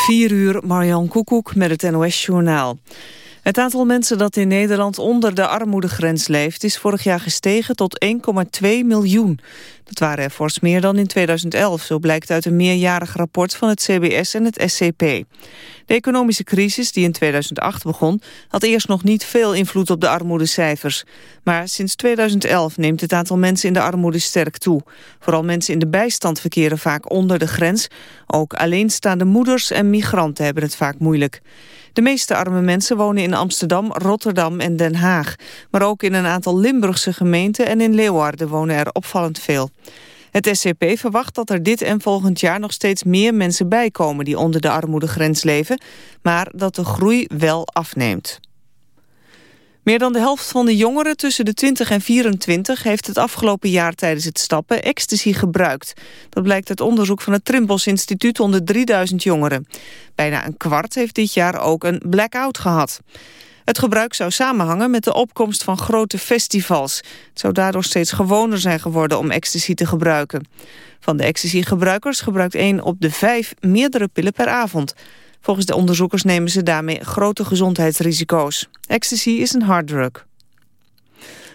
4 uur, Marjan Koekoek met het NOS-journaal. Het aantal mensen dat in Nederland onder de armoedegrens leeft... is vorig jaar gestegen tot 1,2 miljoen. Dat waren er fors meer dan in 2011, zo blijkt uit een meerjarig rapport van het CBS en het SCP. De economische crisis die in 2008 begon, had eerst nog niet veel invloed op de armoedecijfers. Maar sinds 2011 neemt het aantal mensen in de armoede sterk toe. Vooral mensen in de bijstand verkeren vaak onder de grens. Ook alleenstaande moeders en migranten hebben het vaak moeilijk. De meeste arme mensen wonen in Amsterdam, Rotterdam en Den Haag. Maar ook in een aantal Limburgse gemeenten en in Leeuwarden wonen er opvallend veel. Het SCP verwacht dat er dit en volgend jaar nog steeds meer mensen bijkomen die onder de armoedegrens leven, maar dat de groei wel afneemt. Meer dan de helft van de jongeren tussen de 20 en 24 heeft het afgelopen jaar tijdens het stappen ecstasy gebruikt. Dat blijkt uit onderzoek van het Trimbos Instituut onder 3000 jongeren. Bijna een kwart heeft dit jaar ook een blackout gehad. Het gebruik zou samenhangen met de opkomst van grote festivals. Het zou daardoor steeds gewoner zijn geworden om ecstasy te gebruiken. Van de ecstasy-gebruikers gebruikt 1 op de 5 meerdere pillen per avond. Volgens de onderzoekers nemen ze daarmee grote gezondheidsrisico's. Ecstasy is een harddrug.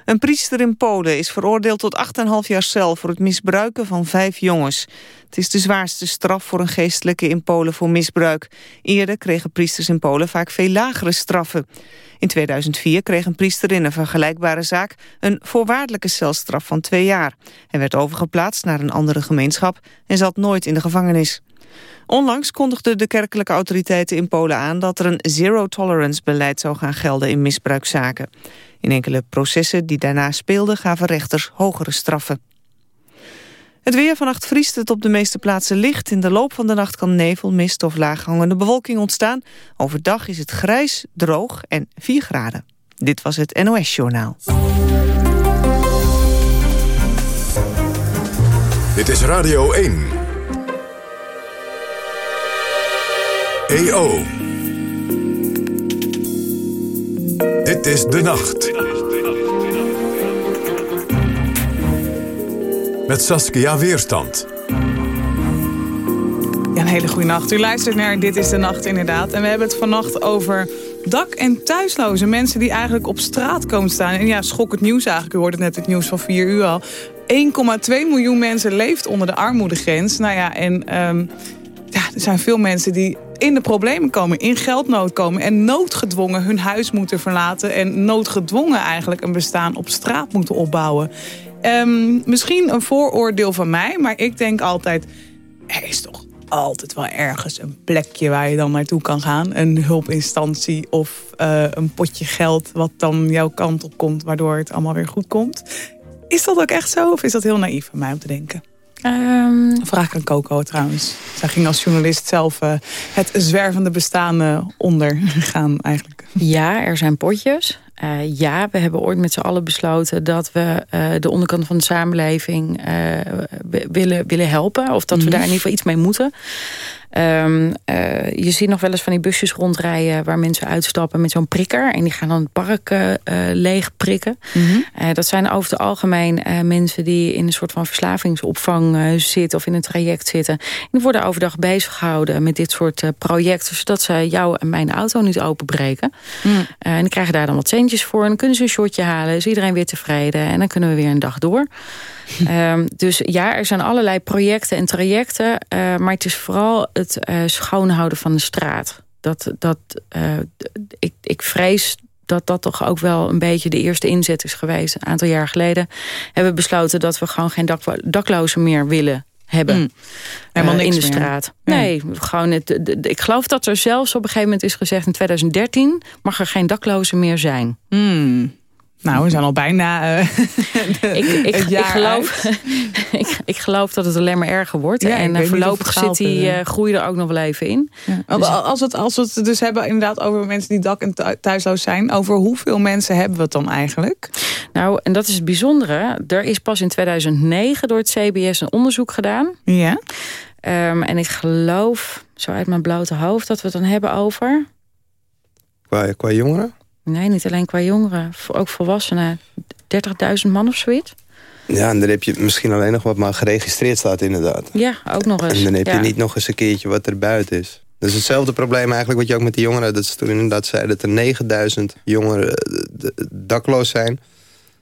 Een priester in Polen is veroordeeld tot 8,5 jaar cel voor het misbruiken van vijf jongens. Het is de zwaarste straf voor een geestelijke in Polen voor misbruik. Eerder kregen priesters in Polen vaak veel lagere straffen. In 2004 kreeg een priester in een vergelijkbare zaak een voorwaardelijke celstraf van twee jaar. Hij werd overgeplaatst naar een andere gemeenschap en zat nooit in de gevangenis. Onlangs kondigden de kerkelijke autoriteiten in Polen aan... dat er een zero-tolerance beleid zou gaan gelden in misbruikzaken. In enkele processen die daarna speelden gaven rechters hogere straffen. Het weer vannacht vriest het op de meeste plaatsen licht. In de loop van de nacht kan nevel, mist of laaghangende bewolking ontstaan. Overdag is het grijs, droog en 4 graden. Dit was het NOS Journaal. Dit is Radio 1. EO. Dit is De Nacht. Met Saskia Weerstand. Ja, een hele goede nacht. U luistert naar Dit is de Nacht inderdaad. En we hebben het vannacht over dak- en thuisloze mensen die eigenlijk op straat komen staan. En ja, schokkend nieuws eigenlijk. U hoorde net het nieuws van 4 uur al. 1,2 miljoen mensen leeft onder de armoedegrens. Nou ja, en um, ja, er zijn veel mensen die in de problemen komen, in geldnood komen... en noodgedwongen hun huis moeten verlaten... en noodgedwongen eigenlijk een bestaan op straat moeten opbouwen. Um, misschien een vooroordeel van mij, maar ik denk altijd... er is toch altijd wel ergens een plekje waar je dan naartoe kan gaan. Een hulpinstantie of uh, een potje geld wat dan jouw kant op komt... waardoor het allemaal weer goed komt. Is dat ook echt zo of is dat heel naïef van mij om te denken? Um... Vraag aan Coco trouwens. Zij ging als journalist zelf uh, het zwervende bestaan uh, ondergaan eigenlijk. Ja, er zijn potjes. Uh, ja, we hebben ooit met z'n allen besloten dat we de onderkant van de samenleving willen, willen helpen. Of dat we daar in ieder geval iets mee moeten. Um, uh, je ziet nog wel eens van die busjes rondrijden... waar mensen uitstappen met zo'n prikker. En die gaan dan het park uh, leeg prikken. Mm -hmm. dat zijn over het algemeen mensen die in een soort van verslavingsopvang zitten... of in een traject zitten. En die worden overdag bezig gehouden met dit soort projecten... zodat ze jou en mijn auto niet openbreken. Mm. en die krijgen daar dan wat centjes voor. En dan kunnen ze een shotje halen. Is iedereen weer tevreden. En dan kunnen we weer een dag door. um, dus ja, er zijn allerlei projecten en trajecten. Maar het is vooral het uh, schoonhouden van de straat. Dat, dat, uh, ik, ik vrees dat dat toch ook wel een beetje de eerste inzet is geweest. Een aantal jaar geleden hebben we besloten dat we gewoon geen dak, daklozen meer willen hebben. Mm. Helemaal niks in de straat. Meer. Nee, gewoon het, ik geloof dat er zelfs op een gegeven moment is gezegd... in 2013 mag er geen daklozen meer zijn. Mm. Nou, we zijn al bijna uh, ik, ik, ik, geloof, ik, ik, geloof dat het alleen maar erger wordt. Ja, en uh, voorlopig zit die uh, groei er ook nog wel even in. Ja. Dus, als, we het, als we het dus hebben inderdaad over mensen die dak- en thuisloos zijn... over hoeveel mensen hebben we het dan eigenlijk? Nou, en dat is het bijzondere. Er is pas in 2009 door het CBS een onderzoek gedaan. Ja. Um, en ik geloof, zo uit mijn blote hoofd... dat we het dan hebben over... Qua, qua jongeren? Nee, niet alleen qua jongeren. Ook volwassenen. 30.000 man of zoiets. Ja, en dan heb je misschien alleen nog wat maar geregistreerd staat inderdaad. Ja, ook nog eens. En dan heb ja. je niet nog eens een keertje wat er buiten is. Dat is hetzelfde probleem eigenlijk wat je ook met die jongeren... dat ze toen inderdaad zeiden dat er 9000 jongeren eh, dakloos zijn.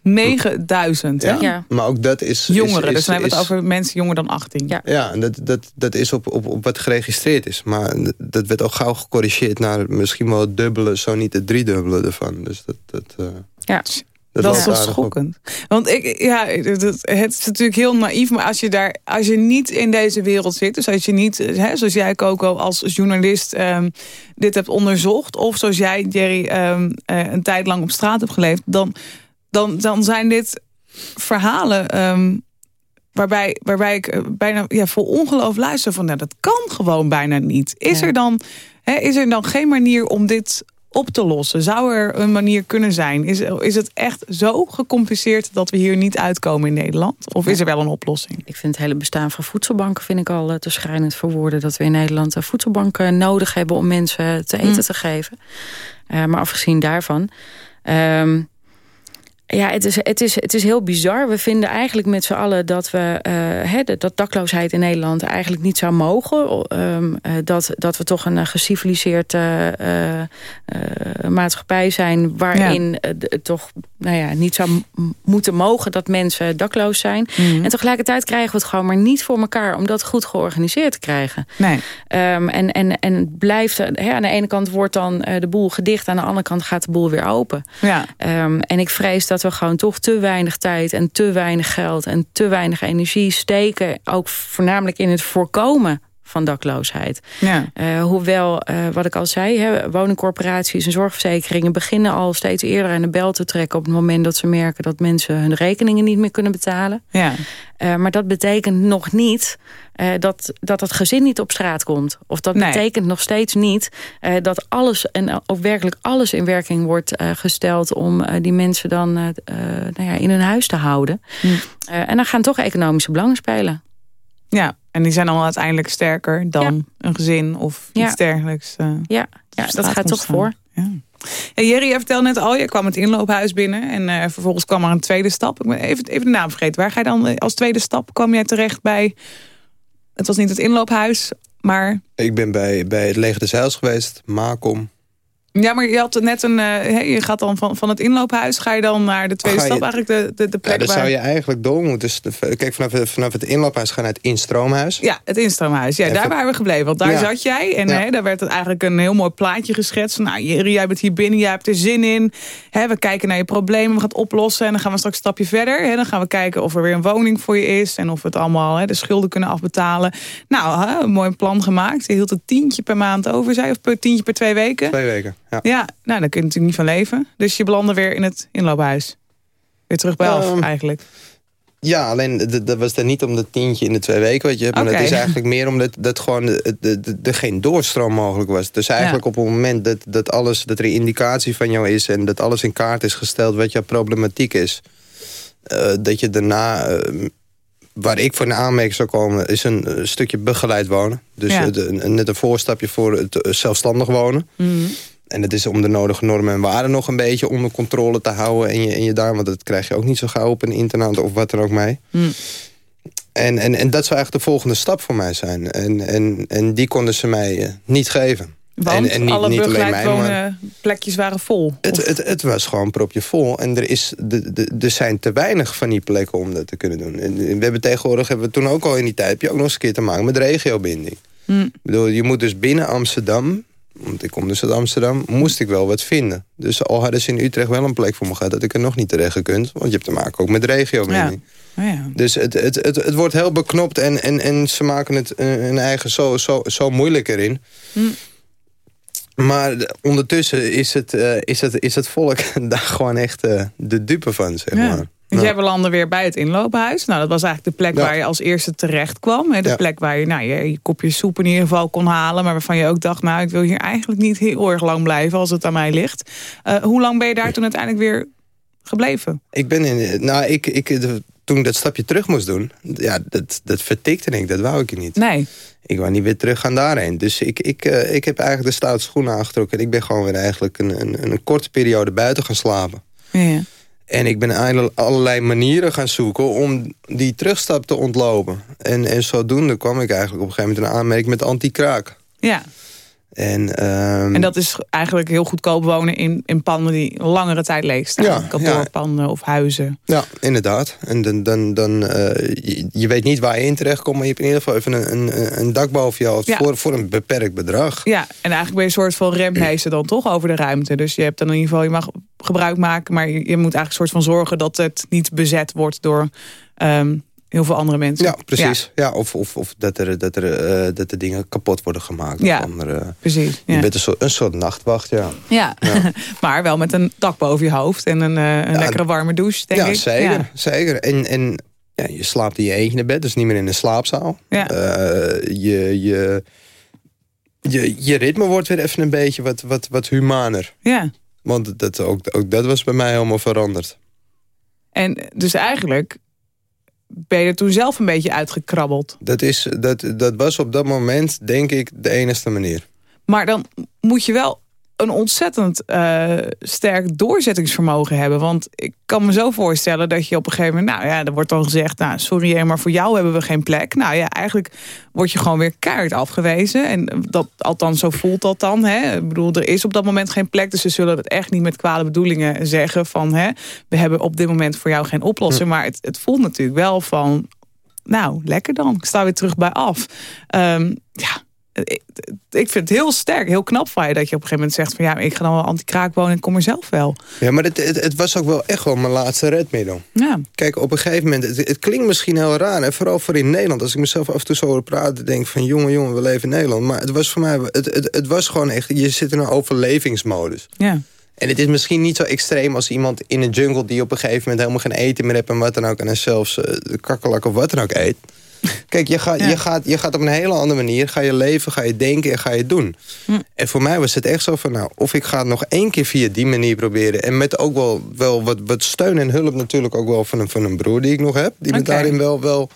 9000, Ja. Ja. Maar ook dat is... Jongeren, is- dus dan hebben we het over mensen jonger dan 18. Ja. Ja, en dat, dat, dat is op, op, op wat geregistreerd is. Maar dat werd al gauw gecorrigeerd naar misschien wel het dubbele... zo niet het driedubbele ervan. Dus dat... dat eh, Ja. Dat, is op. schokkend. Want ik, ja, het, het is natuurlijk heel naïef, maar als je, daar, als je niet in deze wereld zit, dus als je niet, hè, zoals jij Coco als journalist ehm, dit hebt onderzocht, of zoals jij Jerry ehm, eh, een tijd lang op straat hebt geleefd, dan, dan, dan zijn dit verhalen ehm, waarbij, waarbij ik eh, bijna ja, vol ongeloof luister van, nou, dat kan gewoon bijna niet. Is, Ja. er dan, hè, is er dan geen manier om dit op te lossen? Zou er een manier kunnen zijn? Is, is het echt zo gecompliceerd dat we hier niet uitkomen in Nederland? Of is er wel een oplossing? Ik vind het hele bestaan van voedselbanken vind ik al eh, te schrijnend voor woorden. Dat we in Nederland eh, voedselbanken nodig hebben om mensen te eten Mm. te geven. Maar afgezien daarvan. ehm, ja, het is, het, is, het is heel bizar. We vinden eigenlijk met z'n allen dat we eh, hè, dat- dakloosheid in Nederland eigenlijk niet zou mogen. Ehm, eh, dat, dat we toch een geciviliseerd eh, eh, maatschappij zijn waarin het toch nou ja, niet zou moeten mogen dat mensen dakloos zijn. Mhm. En tegelijkertijd krijgen we het gewoon maar niet voor elkaar om dat goed georganiseerd te krijgen. Nee. Ehm, en, en, en het blijft, hè, aan de ene kant wordt dan de boel gedicht, aan de andere kant gaat de boel weer open. Ja. Ehm, en ik vrees dat we gewoon toch te weinig tijd en te weinig geld en te weinig energie steken, ook voornamelijk in het voorkomen van dakloosheid. Ja. Eh, hoewel, eh, wat ik al zei, hè, woningcorporaties en zorgverzekeringen beginnen al steeds eerder aan de bel te trekken op het moment dat ze merken dat mensen hun rekeningen niet meer kunnen betalen. Ja. Eh, maar dat betekent nog niet dat, dat het gezin niet op straat komt. Of dat Nee. betekent nog steeds niet dat alles en ook werkelijk alles in werking wordt gesteld om die mensen dan nou ja, in hun huis te houden. Hm. En dan gaan toch economische belangen spelen. ja. En die zijn allemaal uiteindelijk sterker dan een gezin of Ja. iets dergelijks. eh, Ja, ja dat gaat toch voor. Ja. En Jerry, je vertelde net al, je kwam het inloophuis binnen. En eh, vervolgens kwam er een tweede stap. Ik ben even, even de naam vergeten. Waar ga je dan eh, als tweede stap? Kwam jij terecht bij... Het was niet het inloophuis, maar... Ik ben bij, bij het Leger des Heils geweest. Makom. Ja, maar je had net een... eh, je gaat dan van, van het inloophuis, ga je dan naar de tweede je- stap. Eigenlijk de, de, de Ja, plek dan waar... zou je eigenlijk door moeten. Dus Kijk, vanaf, vanaf het inloophuis gaan naar het instroomhuis. Ja, het instroomhuis. Ja, En daar waren we gebleven. Want daar Ja. zat jij. En Ja. hè, daar werd het eigenlijk een heel mooi plaatje geschetst. Nou, Jerry, jij bent hier binnen. Jij hebt er zin in. Hè, we kijken naar je problemen. We gaan het oplossen. En dan gaan we straks een stapje verder. Hè, dan gaan we kijken of er weer een woning voor je is. En of we het allemaal hè, de schulden kunnen afbetalen. Nou, hè, een mooi plan gemaakt. Je hield het tientje per maand over, zei? Of per tientje per twee weken? Twee weken. Ja. Ja, nou, daar kun je natuurlijk niet van leven. Dus je belandde weer in het inloophuis. Weer terug bij af, Ehm, eigenlijk. Ja, alleen dat was dan niet om dat tientje in de twee weken wat je hebt. Maar Oké. dat is eigenlijk meer omdat dat gewoon er geen doorstroom mogelijk was. Dus eigenlijk op het moment dat, dat, alles, dat er een indicatie van jou is... en dat alles in kaart is gesteld wat jouw problematiek is... eh, dat je daarna... eh, waar ik voor in aanmerking zou komen... is een eh, stukje begeleid wonen. Dus Ja. het- net een voorstapje voor het zelfstandig wonen. Mhm. En dat is om de nodige normen en waarden nog een beetje onder controle te houden. En je, en je daar, want dat krijg je ook niet zo gauw op een internaat of wat dan ook mee. Mm. En, en, en dat zou eigenlijk de volgende stap voor mij zijn. En, en, en die konden ze mij eh, niet geven. Want en, en niet, alle niet alleen mij, maar plekjes waren vol. het, het, het was gewoon propje vol. En er, is, de, de, er zijn te weinig van die plekken om dat te kunnen doen. En we hebben tegenwoordig, hebben we toen ook al in die tijd... heb je ook nog eens een keer te maken met regiobinding. Hm. Ik bedoel, je moet dus binnen Amsterdam... want ik kom dus uit Amsterdam, moest ik wel wat vinden. Dus al hadden ze in Utrecht wel een plek voor me gehad... dat ik er nog niet terecht gekund. Want je hebt te maken ook met regiobinding. Oh ja. Dus het, het, het, het wordt heel beknopt en, en, en ze maken het eh, hun eigen zo, zo, zo moeilijk erin. Hm. Maar de- ondertussen is het, eh, is, het, is het volk daar gewoon echt eh, de dupe van, zeg Ja. maar. Dus jij belandde weer bij het inloophuis. Nou, dat was eigenlijk de plek waar je als eerste terecht kwam. Hè? De plek waar je, nou, je je kopje soep in ieder geval kon halen. Maar waarvan je ook dacht, nou, ik wil hier eigenlijk niet heel erg lang blijven als het aan mij ligt. Eh, hoe lang ben je daar toen uiteindelijk weer gebleven? Ik ben in, nou, ik, ik, de- toen ik dat stapje terug moest doen, ja, dat, dat vertikte ik, dat wou ik niet. Nee. Ik wou niet weer terug gaan daarheen. Dus ik, ik, eh, ik heb eigenlijk de stoute schoenen aangetrokken. En ik ben gewoon weer eigenlijk een, een, een korte periode buiten gaan slapen. Ja. En ik ben allerlei manieren gaan zoeken om die terugstap te ontlopen. En, en zodoende kwam ik eigenlijk op een gegeven moment in aanmerking met anti-kraak. Ja. En, ehm, en dat is eigenlijk heel goedkoop wonen in, in panden die langere tijd leeg staan. Ja, Kantoorpanden of huizen. Ja, inderdaad. En dan, dan, dan, uh, je, je, weet niet waar je in terecht komt... maar je hebt in ieder geval even een, een, een dak boven je ja. voor, voor een beperkt bedrag. Ja, en eigenlijk ben je een soort van remheester dan toch over de ruimte. Dus je hebt dan in ieder geval, je mag gebruik maken... maar je, je moet eigenlijk een soort van zorgen dat het niet bezet wordt door... Um, heel veel andere mensen. Ja, precies. Ja. of, of, of dat, er, dat, er, uh, dat er dingen kapot worden gemaakt. Ja, andere, precies. Je bent een soort, een soort nachtwacht, ja. Ja, ja. maar wel met een dak boven je hoofd en een, uh, een lekkere warme douche, denk ja, ik. Zeker, zeker. En, en ja, je slaapt in je eentje in bed, dus niet meer in een slaapzaal. Ja. Uh, je, je, je, je ritme wordt weer even een beetje wat, wat, wat humaner. Ja. Want dat, ook, ook dat was bij mij helemaal veranderd. En dus eigenlijk ben je er toen zelf een beetje uitgekrabbeld. Dat, is, dat, dat was op dat moment, denk ik, de enige manier. Maar dan moet je wel een ontzettend uh, sterk doorzettingsvermogen hebben. Want ik kan me zo voorstellen dat je op een gegeven moment... nou ja, er wordt dan gezegd, nou sorry, maar voor jou hebben we geen plek. Nou ja, eigenlijk word je gewoon weer keihard afgewezen. En dat, althans, zo voelt dat dan. Hè? Ik bedoel, er is op dat moment geen plek... dus ze zullen het echt niet met kwade bedoelingen zeggen van... Hè, we hebben op dit moment voor jou geen oplossing. Maar het, het voelt natuurlijk wel van... nou, lekker dan, ik sta weer terug bij af. Um, ja, ik vind het heel sterk, heel knap van je... dat je op een gegeven moment zegt van ja, ik ga dan wel anti-kraak wonen... en kom er zelf wel. Ja, maar het, het, het, was ook wel echt wel mijn laatste redmiddel. Ja. Kijk, op een gegeven moment, het, het, klinkt misschien heel raar... en vooral voor in Nederland, als ik mezelf af en toe zo hoor praten... denk van jongen, jongen, we leven in Nederland. Maar het was voor mij, het, het, was gewoon echt... je zit in een overlevingsmodus. Ja. En het is misschien niet zo extreem als iemand in een jungle... die op een gegeven moment helemaal geen eten meer heeft... en wat dan ook, en zelfs uh, kakkelak of wat dan ook eet... Kijk, je gaat, je, gaat, je gaat op een hele andere manier... ga je leven, ga je denken en ga je doen. Hm. En voor mij was het echt zo van... nou, of ik ga het nog één keer via die manier proberen... en met ook wel, wel wat, wat steun en hulp natuurlijk ook wel van een, van een broer die ik nog heb... die me daarin wel, wel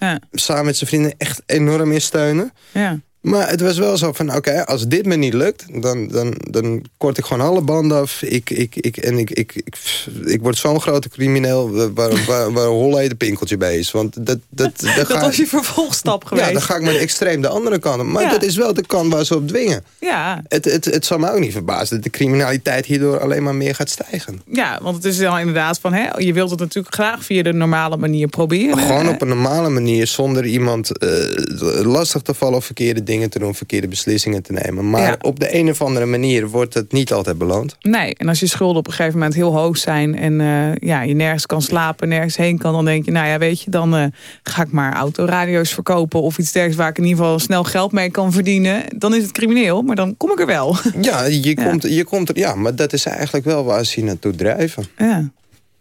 Ja. samen met zijn vrienden echt enorm in steunen. Ja. Maar het was wel zo van, oké, als dit me niet lukt... dan, dan, dan kort ik gewoon alle banden af. Ik, ik, ik, en ik, ik, ik, ik word zo'n grote crimineel... waar, waar, waar Holle de pinkeltje bij is. Want dat, dat, dat, ga, was je vervolgstap geweest. ja, dan ga ik met extreem de andere kant op. Maar Ja. dat is wel de kant waar ze op dwingen. Ja, Het, het, het zal me ook niet verbazen dat de criminaliteit hierdoor alleen maar meer gaat stijgen. ja, want het is dan inderdaad van... Hè, je wilt het natuurlijk graag via de normale manier proberen. Gewoon op een normale manier, zonder iemand eh, lastig te vallen... of verkeerde dingen te doen, verkeerde beslissingen te nemen. Maar Ja. op de een of andere manier wordt het niet altijd beloond. Nee, en als je schulden op een gegeven moment heel hoog zijn... en eh, ja, je nergens kan slapen, nergens heen kan... dan denk je, nou ja, weet je, dan eh, ga ik maar autoradio's verkopen... of iets dergelijks waar ik in ieder geval snel geld mee kan verdienen. Dan is het crimineel, maar dan kom ik er wel. Ja, je, Komt, je komt er, ja, maar dat is eigenlijk wel waar ze naartoe drijven. Ja.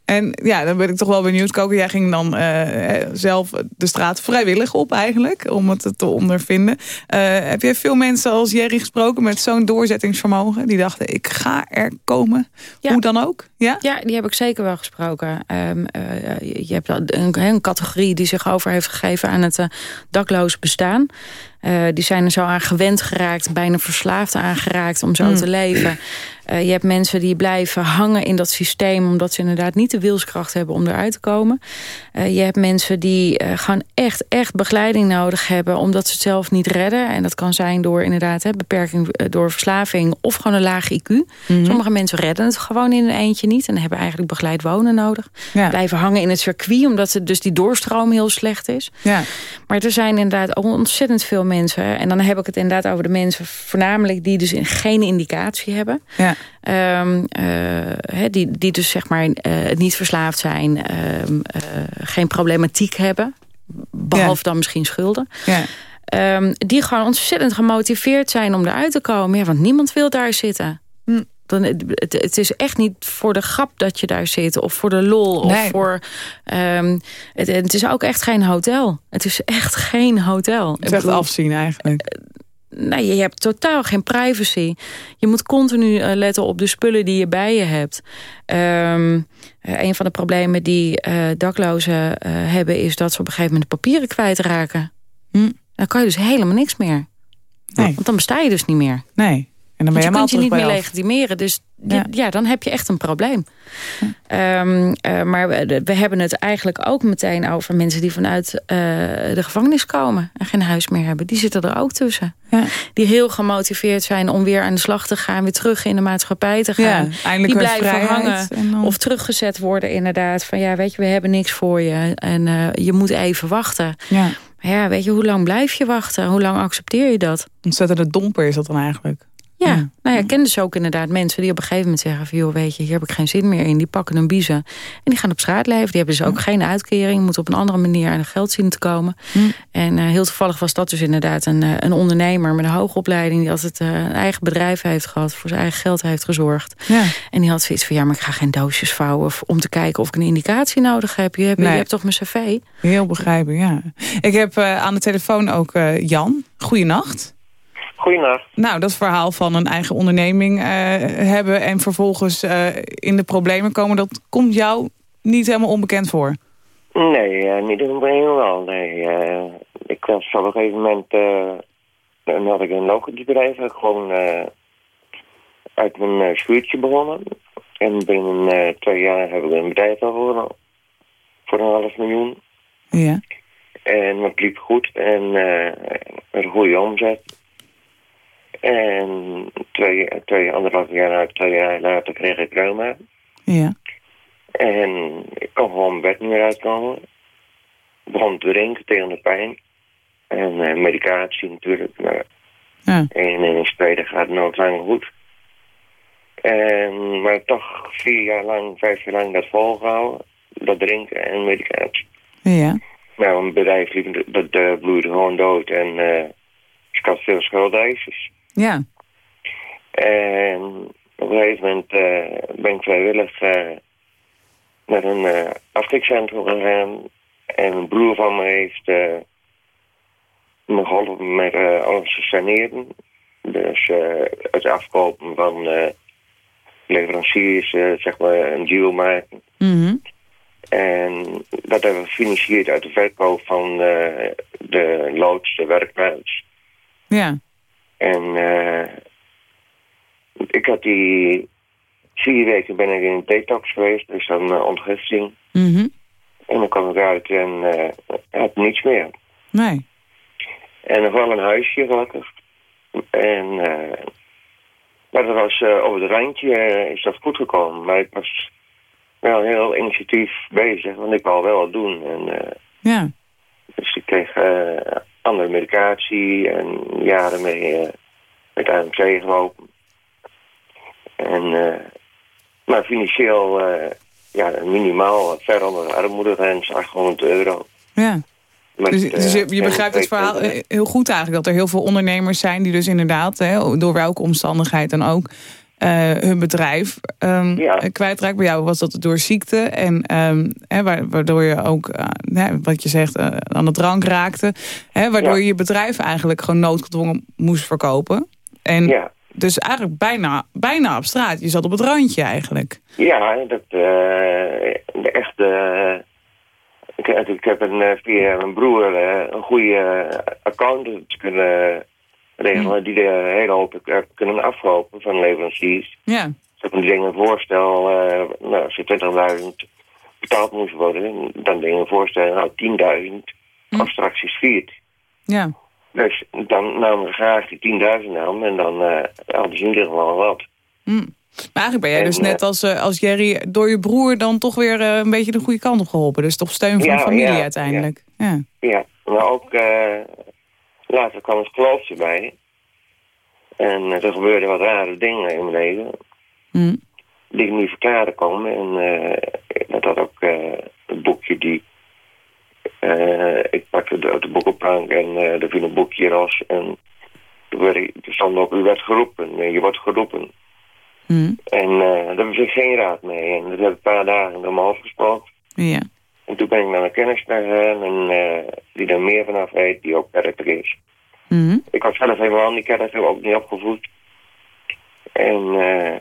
En ja, dan ben ik toch wel benieuwd. Koken, jij ging dan eh, zelf de straat vrijwillig op eigenlijk, om het te ondervinden. Eh, heb jij veel mensen als Jerry gesproken met zo'n doorzettingsvermogen? Die dachten, ik ga er komen, Ja. hoe dan ook? Ja? Ja, die heb ik zeker wel gesproken. Ehm, eh, je je hebt een, een categorie die zich over heeft gegeven aan het dakloos bestaan. Eh, die zijn er zo aan gewend geraakt, bijna verslaafd aangeraakt om zo Mm. te leven. Eh, je hebt mensen die blijven hangen in dat systeem... omdat ze inderdaad niet de wilskracht hebben om eruit te komen. Eh, je hebt mensen die gewoon echt, echt begeleiding nodig hebben... omdat ze het zelf niet redden. En dat kan zijn door inderdaad hè, beperking door verslaving... of gewoon een laag IQ. Mhm. Sommige mensen redden het gewoon in een eentje niet... en hebben eigenlijk begeleid wonen nodig. Ja. Blijven hangen in het circuit... omdat het dus die doorstroom heel slecht is. Ja. Maar er zijn inderdaad ook ontzettend veel mensen. En dan heb ik het inderdaad over de mensen voornamelijk... die dus geen indicatie hebben. Ja. Ehm, eh, die, die dus zeg maar eh, niet verslaafd zijn. ehm, eh, geen problematiek hebben. Behalve dan misschien schulden. Ja. Ehm, die gewoon ontzettend gemotiveerd zijn om eruit te komen. Ja, want niemand wil daar zitten. Dan, het, het is echt niet voor de grap dat je daar zit. Of voor de lol. Of voor, ehm, het, het is ook echt geen hotel. Het is echt geen hotel. Het is echt afzien eigenlijk. Nee, je hebt totaal geen privacy. Je moet continu eh, letten op de spullen die je bij je hebt. Eh, een van de problemen die eh, daklozen eh, hebben... is dat ze op een gegeven moment de papieren kwijtraken. Hm. Dan kan je dus helemaal niks meer. Nee. Want dan besta je dus niet meer. Nee. En dan ben je, je kunt je niet meer legitimeren. Dus ja. ja. dan heb je echt een probleem. Um, uh, maar we, we, hebben het eigenlijk ook meteen over mensen die vanuit uh, de gevangenis komen. En geen huis meer hebben. Die zitten er ook tussen. Ja. Die heel gemotiveerd zijn om weer aan de slag te gaan. Weer terug in de maatschappij te gaan. die blijven hangen. Dan... Of teruggezet worden inderdaad. Van ja, weet je, we hebben niks voor je. En uh, je moet even wachten. Ja. Maar ja, weet je, hoe lang blijf je wachten? Hoe lang accepteer je dat? Ontzettende domper is dat dan eigenlijk. Ja, ja, nou ja, ik ken dus ook inderdaad mensen die op een gegeven moment zeggen... van joh, weet je, hier heb ik geen zin meer in. Die pakken een biezen en die gaan op straat leven. Die hebben dus ook geen uitkering, moeten op een andere manier aan het geld zien te komen. En uh, heel toevallig was dat dus inderdaad een, uh, een ondernemer met een hoge opleiding... die altijd uh, een eigen bedrijf heeft gehad, voor zijn eigen geld heeft gezorgd. Ja. En die had zoiets van, ja, maar ik ga geen doosjes vouwen... om te kijken of ik een indicatie nodig heb. Je hebt, nee. je hebt toch mijn cv? Heel begrijpen, ja. Ik heb aan de telefoon ook Jan. Goeienacht. Goedenacht. Nou, dat verhaal van een eigen onderneming uh, hebben... en vervolgens uh, in de problemen komen... dat komt jou niet helemaal onbekend voor? Nee, uh, niet helemaal. Nee, ik was op een gegeven moment... dan had ik een logistiekbedrijf. Gewoon uit mijn schuurtje begonnen. En binnen twee jaar heb ik een bedrijf al voor, een half miljoen. Ja. En het liep goed. En een goede omzet. En twee, twee anderhalf jaar, twee jaar later kreeg ik reuma. Ja. En ik kon gewoon mijn bed niet meer uitkomen. Ik begon te drinken tegen de pijn. En uh, medicatie natuurlijk. Maar ja. En in tweede gaat het nooit lang goed. En, maar toch vier jaar lang, vijf jaar lang dat volgehouden. Dat drinken en medicatie. Ja. Nou, mijn bedrijf liep, dat, dat bloeide gewoon dood. En uh, ik had veel schuldeisers. Ja. En op een gegeven moment uh, ben ik vrijwillig uh, naar een uh, afkikcentrum gegaan. En een broer van me heeft me geholpen met alles te saneren. Dus het afkopen van leveranciers, zeg maar, een deal maken. Mm -hmm. En dat hebben we gefinancierd uit de verkoop van de loods, de werkplaats. Ja. En uh, ik had die vier weken ben ik in een detox geweest, dus dan uh, ontgifting. Mm -hmm. En dan kwam ik uit en uh, had niets meer. Nee. En nog wel een huisje gelukkig. En maar dat was over het randje is dat goed gekomen. Maar ik was wel heel initiatief bezig, want ik wou wel wat doen. En, ja. Dus ik kreeg andere medicatie en jaren mee uh, met AMC gelopen. En, uh, maar financieel, uh, ja, minimaal, ver onder de armoedegrens, 800 euro. Ja. Met, dus, dus je, je begrijpt het verhaal heel goed eigenlijk. Dat er heel veel ondernemers zijn die dus inderdaad, hè, door welke omstandigheid dan ook... Uh, hun bedrijf um, ja. kwijtraakt. Bij jou was dat door ziekte. En um, hè, waardoor je ook, uh, wat je zegt, uh, aan de drank raakte. Hè, waardoor ja. je je bedrijf eigenlijk gewoon noodgedwongen moest verkopen. En ja. dus eigenlijk bijna, bijna op straat. Je zat op het randje eigenlijk. Ja, dat de echte... Ik, ik heb een, via mijn broer een goede accountant kunnen regelen die de hele hoop kunnen aflopen van leveranciers. Ja. Ik me dingen voorstel, uh, nou, als er 20.000 betaald moest worden, dan dingen voorstellen, nou 10.000, hm. of straks is viert. Ja. Dus dan namen we graag die 10.000 aan en dan uh, hadden ze in ieder geval wat. Hm. Maar eigenlijk ben jij dus net als, uh, als Jerry door je broer dan toch weer uh, een beetje de goede kant op geholpen. Dus toch steun van ja, familie ja, uiteindelijk. Ja, ja. maar ook later kwam het geloof erbij. En uh, er gebeurden wat rare dingen in mijn leven. Mm. Die ik niet verklaren kon. En uh, dat had ook uh, het boekje die... ik pakte de, de boekenplank en er viel een boekje los. En er stond ook, u werd geroepen. Je wordt geroepen. Mm. En daar heb ik geen raad mee. En dat heb ik een paar dagen door me afgesproken. Ja. En toen ben ik naar mijn kennis gegaan. En die er meer vanaf weet, die ook kerker is. Mm. Ik was zelf helemaal niet kerk, ook niet opgevoed. En uh,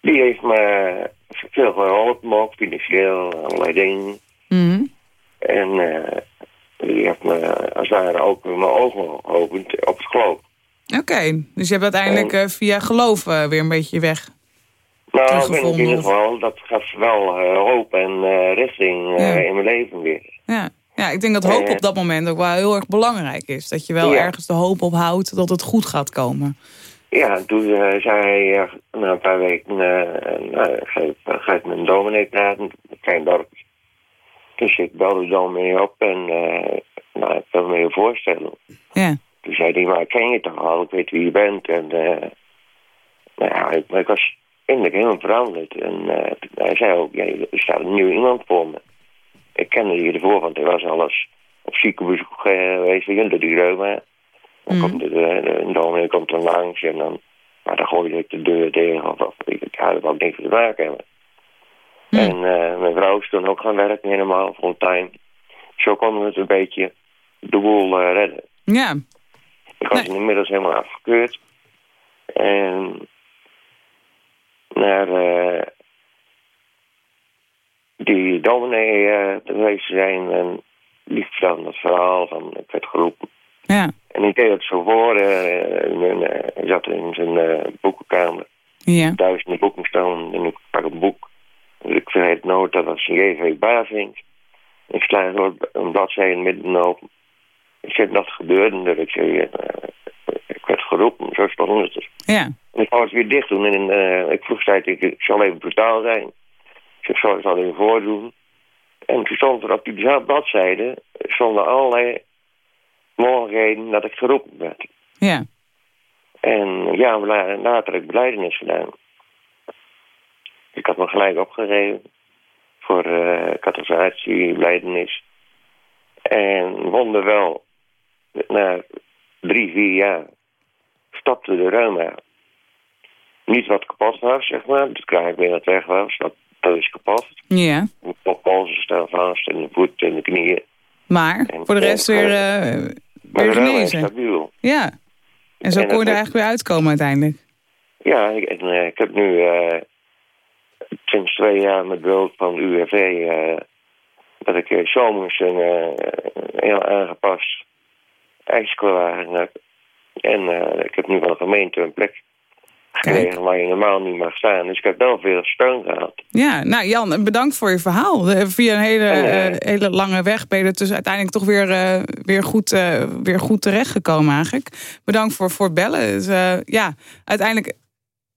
die heeft me veel geholpen, ook financieel, allerlei dingen. Mm. En uh, die heeft me als het ware ook mijn ogen geopend op het geloof. Oké, dus je hebt uiteindelijk via geloof weer een beetje weg. Nou, in ieder geval, dat gaf wel uh, hoop en richting ja. in mijn leven weer. Ja. ja, ik denk dat hoop op dat moment ook wel heel erg belangrijk is. Dat je wel ja. ergens de hoop op houdt dat het goed gaat komen. Ja, toen zei hij na een paar weken, nou, geef, geef me een dominee praten, een klein dorp. Dus ik belde de dominee op en nou, ik wil me je voorstellen. Ja. Toen zei hij, maar ik ken je toch al, ik weet wie je bent. En uh, nou ja, ik, ik was inderdaad helemaal veranderd. En uh, hij zei ook, ja, er staat een nieuw iemand voor me. Ik kende je ervoor, want hij was alles op ziekenbezoek geweest bij die reuma. Dan mm. komt de, de, de dominee komt er langs en dan, maar dan gooide ik de deur tegen. Of, of ik, ik had er ook niks te maken hebben. Mm. En uh, mijn vrouw is toen ook gaan werken helemaal, fulltime. Zo konden we het een beetje de boel uh, redden. Ja. Ik was nee. inmiddels helemaal afgekeurd. En naar uh, die dominee uh, geweest zijn en die vertelde het verhaal van ik werd geroepen. Ja. En ik deed het zo voor. hij zat in zijn boekenkamer. Ja. Duizenden boeken staan en ik pak een boek. Ik vergeet nooit dat was J.V. Bavink. Ik sla een bladzijde midden open. Ik zeg, dat gebeurde. Dat ik, zei, ik werd geroepen, zo stond het er. Ja. En ik wou het weer dicht doen. En uh, ik vroeg tijd, ik, ik zal even brutaal zijn. Ik zeg, zal ik zal even voordoen. En toen stond er op die bladzijde... stonden allerlei mogelijkheden dat ik geroepen werd. Ja. En ja, later heb ik beleidenis gedaan. Ik had me gelijk opgegeven voor uh, categorisatie, beleidenis. En wonder wel, na drie, vier jaar, stopte de reuma. Niet wat kapot was, zeg maar. Dat krijg ik weer dat weg was. Dat, dat is kapot. Ja. De polsen staan vast en de voet en de knieën. Maar en, voor de rest weer, uh, weer genezen. stabiel. Ja. En zo en kon je er eigenlijk weer uitkomen uiteindelijk. Ja, ik, en, uh, ik heb nu uh, sinds twee jaar met behulp van UWV... Uh, dat ik zomers een heel aangepast ijskwagen heb. En ik heb nu van de gemeente een plek gekregen waar je normaal niet mag staan. Dus ik heb wel veel steun gehad. Ja, nou Jan, bedankt voor je verhaal. Via een hele, uh, hele lange weg ben je er dus uiteindelijk toch weer, uh, weer, goed, uh, weer goed terechtgekomen eigenlijk. Bedankt voor, voor het bellen. Dus, ja, uiteindelijk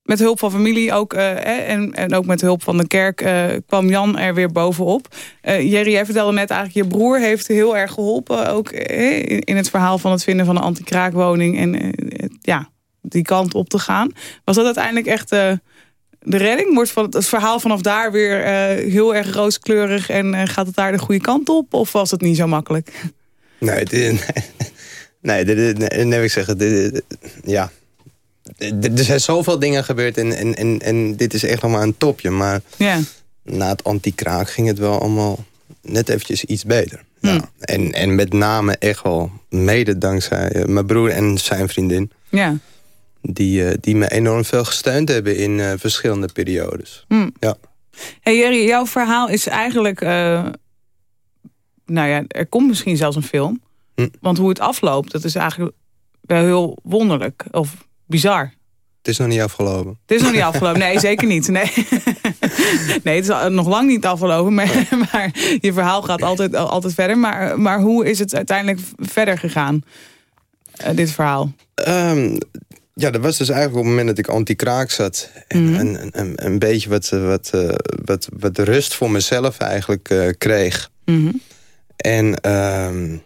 met hulp van familie ook, uh, en, en ook met hulp van de kerk kwam Jan er weer bovenop. Uh, Jerry, jij vertelde net eigenlijk, je broer heeft heel erg geholpen. Ook in, in, het verhaal van het vinden van een anti-kraakwoning. En ja, die kant op te gaan. Was dat uiteindelijk echt de redding? Wordt van het, verhaal vanaf daar weer heel erg rooskleurig en gaat het daar de goede kant op? Of was het niet zo makkelijk? Nee, dit, nee, dit, nee, nee, nee, ik zeggen, dit, ja, er zijn zoveel dingen gebeurd en, en, en, en dit is echt nog maar een topje. Maar ja. na het anti-kraak ging het wel allemaal net eventjes iets beter. Ja. Hm. En, en met name echt wel mede dankzij mijn broer en zijn vriendin. Ja. Die, uh, die me enorm veel gesteund hebben in uh, verschillende periodes. Hm. Ja. Hey Jerry, jouw verhaal is eigenlijk... nou ja, er komt misschien zelfs een film. Hm. Want hoe het afloopt, dat is eigenlijk wel heel wonderlijk. Of bizar. Het is nog niet afgelopen. Het is nog niet afgelopen, nee, zeker niet. Nee, nee het is nog lang niet afgelopen, maar, maar je verhaal gaat altijd, altijd verder. Maar, maar hoe is het uiteindelijk verder gegaan, uh, dit verhaal? Um, ja, dat was dus eigenlijk op het moment dat ik anti-kraak zat. En, Mhm. en, en, een beetje wat, wat, uh, wat, wat rust voor mezelf eigenlijk uh, kreeg. Mhm. En ehm,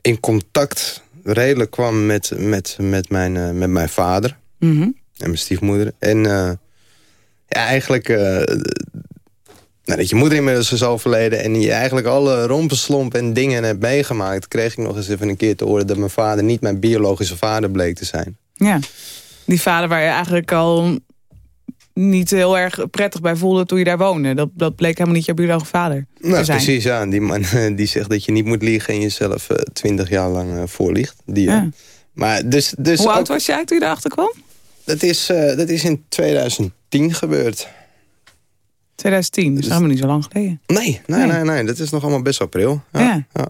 in contact redelijk kwam met, met, met, mijn, uh, met mijn vader Mhm. en mijn stiefmoeder. En ja, eigenlijk... Nou, dat je moeder inmiddels is overleden... en je eigenlijk alle rompenslomp en dingen hebt meegemaakt... kreeg ik nog eens even een keer te horen... dat mijn vader niet mijn biologische vader bleek te zijn. Ja, die vader waar je eigenlijk al niet heel erg prettig bij voelde toen je daar woonde. Dat, dat bleek helemaal niet je biologische vader nou, te zijn. Precies, ja. Die man die zegt dat je niet moet liegen... en jezelf twintig uh, jaar lang uh, voorliegt. Die, ja. maar dus, dus Hoe ook, oud was jij toen je erachter kwam? Dat is, uh, dat is in 2010 gebeurd. 2010, dus, dus helemaal niet zo lang geleden. Nee, nee, nee, nee, dat is nog allemaal best april. Ja. ja.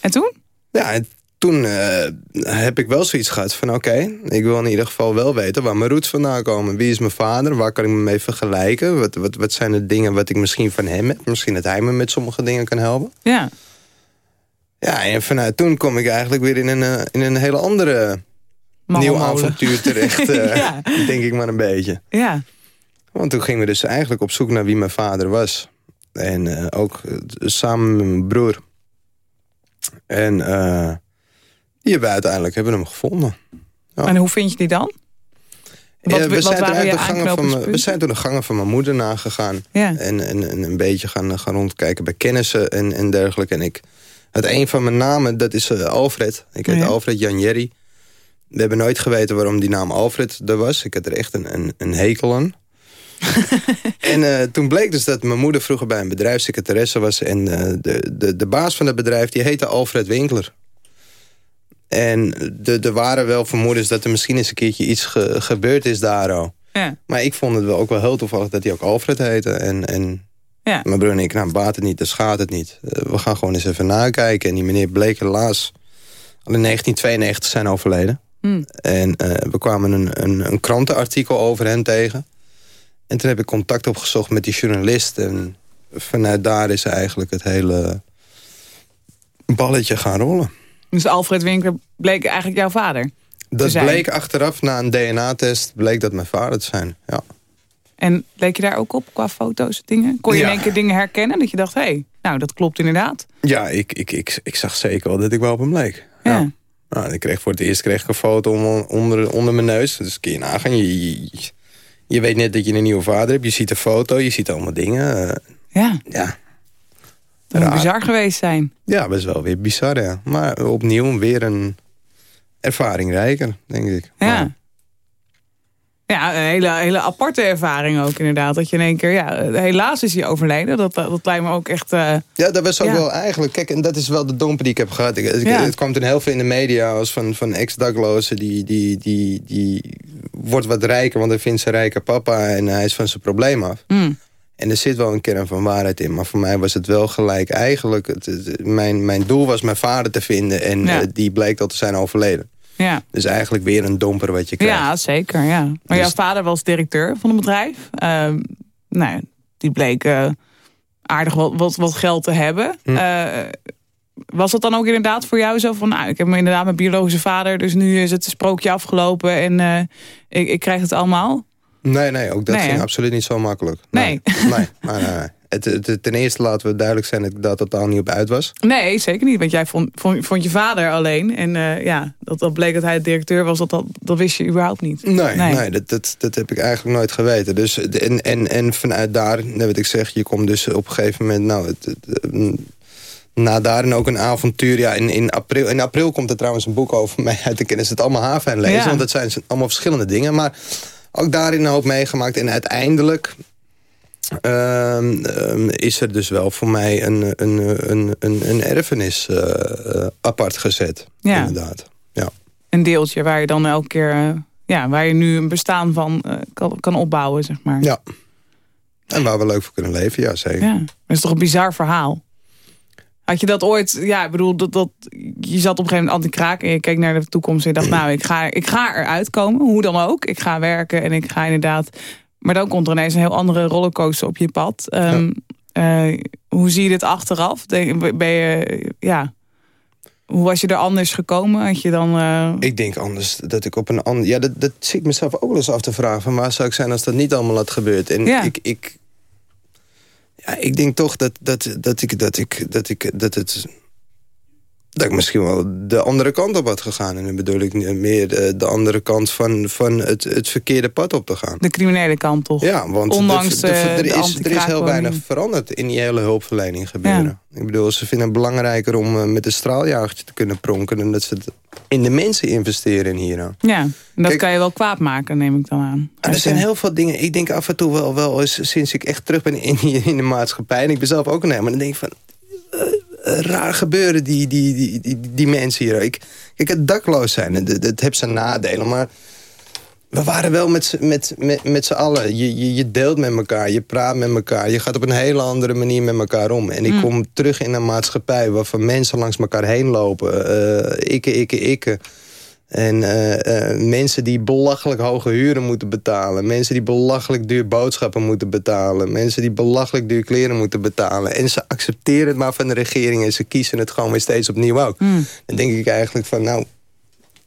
En toen? Ja, toen uh, heb ik wel zoiets gehad van... oké, ik wil in ieder geval wel weten waar mijn roots vandaan komen. Wie is mijn vader? Waar kan ik me mee vergelijken? Wat, wat, wat zijn de dingen wat ik misschien van hem heb? Misschien dat hij me met sommige dingen kan helpen. Ja. Ja, en vanuit toen kom ik eigenlijk weer in een, uh, in een hele andere nieuw avontuur terecht. Uh, ja. Denk ik maar een beetje. Ja. Want toen gingen we dus eigenlijk op zoek naar wie mijn vader was. En ook samen met mijn broer. En die hebben we uiteindelijk hebben hem gevonden. Ja. En hoe vind je die dan? Wat, ja, we, zijn de gangen van we zijn toen de gangen van mijn moeder nagegaan. Ja. En, en, en, een beetje gaan, gaan rondkijken bij kennissen en, en dergelijke. En ik, het een van mijn namen, dat is uh, Alfred. Ik heet Alfred Jan Jerry. We hebben nooit geweten waarom die naam Alfred er was. Ik had er echt een, een, een hekel aan. en uh, toen bleek dus dat mijn moeder vroeger bij een bedrijfssecretaresse was. En uh, de, de, de baas van het bedrijf die heette Alfred Winkler. En er waren wel vermoedens dat er misschien eens een keertje iets gebeurd is daar. Ja. Maar ik vond het wel ook wel heel toevallig dat hij ook Alfred heette. En, en ja. mijn broer en ik, nou baat het niet, dus gaat het niet. Eh, we gaan gewoon eens even nakijken. En die meneer bleek helaas al in 1992 zijn overleden. Hmm. En uh, we kwamen een, een, een, krantenartikel over hem tegen. En toen heb ik contact opgezocht met die journalist. En vanuit daar is eigenlijk het hele balletje gaan rollen. Dus Alfred Winkler bleek eigenlijk jouw vader Dat bleek achteraf, na een DNA-test, bleek dat mijn vader te zijn, ja. En leek je daar ook op qua foto's dingen? Kon je in één keer dingen herkennen dat je dacht, hé, hey, nou dat klopt inderdaad? Ja, ik, ik, ik, ik zag zeker wel dat ik wel op hem leek. Ja. Nou, ik kreeg voor het eerst kreeg ik een foto onder, onder mijn neus. Dus kun je nagaan, je, je, je, weet net dat je een nieuwe vader hebt. Je ziet een foto, je ziet allemaal dingen. Ja. Ja, dat moet bizar geweest zijn. Ja, is wel weer bizar, ja. Maar opnieuw weer een ervaring rijker, denk ik. Ja. Maar... Ja, een hele, hele aparte ervaring ook inderdaad. Dat je in één keer, ja, helaas is hij overleden. Dat, dat lijkt me ook echt... Uh, ja, dat was ook wel eigenlijk... Kijk, en dat is wel de domper die ik heb gehad. Ik, ja. Het kwam toen heel veel in de media als van, van ex-daklozen. Die, die, die, die wordt wat rijker, want hij vindt zijn rijke papa... en hij is van zijn probleem af. Mm. En er zit wel een kern van waarheid in. Maar voor mij was het wel gelijk eigenlijk... Het, mijn, mijn doel was mijn vader te vinden. En ja. uh, die bleek al te zijn overleden. Ja. Dus eigenlijk weer een domper wat je krijgt. Ja, zeker. Ja. Maar Dus- jouw vader was directeur van een bedrijf. Uh, nou, die bleek uh, aardig wat, wat, wat geld te hebben. Hm. Uh, was dat dan ook inderdaad voor jou zo van... nou, ik heb inderdaad mijn biologische vader... dus nu is het sprookje afgelopen en ik, ik krijg het allemaal? Nee, nee, ook dat Nee, ging absoluut niet zo makkelijk. Nee. Nee, nee, nee, nee, nee. Het, het- ten eerste laten we duidelijk zijn dat ik daar totaal niet op uit was. Nee, zeker niet. Want jij vond, vond, vond je vader alleen. En uh, ja, dat, dat bleek dat hij de directeur was. Dat, dat, dat wist je überhaupt niet. Nee, Nee. nee. dat, dat, dat heb ik eigenlijk nooit geweten. Dus, en, en, en vanuit daar, net wat ik zeg, je komt dus op een gegeven moment... Nou, het, het, mm, na daarin ook een avontuur. Ja, in, in, april, in april komt er trouwens een boek over mij uit. Ik ken het allemaal haven lezen, Ja. want dat zijn allemaal verschillende dingen. Maar ook daarin een hoop meegemaakt. En uiteindelijk ehm, ehm, is er dus wel voor mij een, een, een, een, een erfenis eh, eh, apart gezet. Ja. Inderdaad. Ja. Een deeltje waar je dan elke keer... eh, ja, waar je nu een bestaan van kan, kan opbouwen, zeg maar. ja. En waar we leuk voor kunnen leven, ja zeker. Ja, dat is toch een bizar verhaal. Had je dat ooit, ja, ik bedoel, dat, dat, je zat op een gegeven moment aan de kraak en je keek naar de toekomst en je dacht, nou, ik ga, ik ga eruit komen, hoe dan ook. Ik ga werken en ik ga inderdaad, maar dan komt er ineens een heel andere rollercoaster op je pad. Ehm, eh, hoe zie je dit achteraf? Denk- Ben je, ja, hoe was je er anders gekomen? Had je dan, eh, Ik denk anders dat ik op een ander... Ja, dat, dat zit ik mezelf ook wel eens af te vragen. Van waar zou ik zijn als dat niet allemaal had gebeurd? En Ja. ik, ik, ja, ik denk toch dat, dat, dat, ik, dat, ik, dat, ik, dat het... Dat ik misschien wel de andere kant op had gegaan. En dan bedoel ik meer de, de andere kant van, van het, het verkeerde pad op te gaan. de criminele kant toch? Ja, want Ondanks de- de- de- er, is, er is heel weinig veranderd in die hele hulpverlening gebeuren. Ik bedoel, ze vinden het belangrijker om eh, met een straaljagertje te kunnen pronken... dan dat ze het in de mensen investeren hier. Ja, en dat Kijk- kan je wel kwaad maken, neem ik dan aan. Ah, er zijn heel veel dingen. Ik denk af en toe wel, wel eens, sinds ik echt terug ben in, in de maatschappij... en ik ben zelf ook een maar dan denk ik van... raar gebeuren, die, die, die, die, die mensen hier. Ik, kijk, het dakloos zijn, het, het heeft zijn nadelen, maar... we waren wel met, met, met, met z'n allen. Je, je, je, deelt met elkaar, je praat met elkaar. Je gaat op een hele andere manier met elkaar om. En ik mm. kom terug in een maatschappij... waarvan mensen langs elkaar heen lopen. Uh, ikke, ikke, ikke. En uh, uh, mensen die belachelijk hoge huren moeten betalen. Mensen die belachelijk duur boodschappen moeten betalen. Mensen die belachelijk duur kleren moeten betalen. En ze accepteren het maar van de regering... en ze kiezen het gewoon weer steeds opnieuw ook. Mm. Dan denk ik eigenlijk van... nou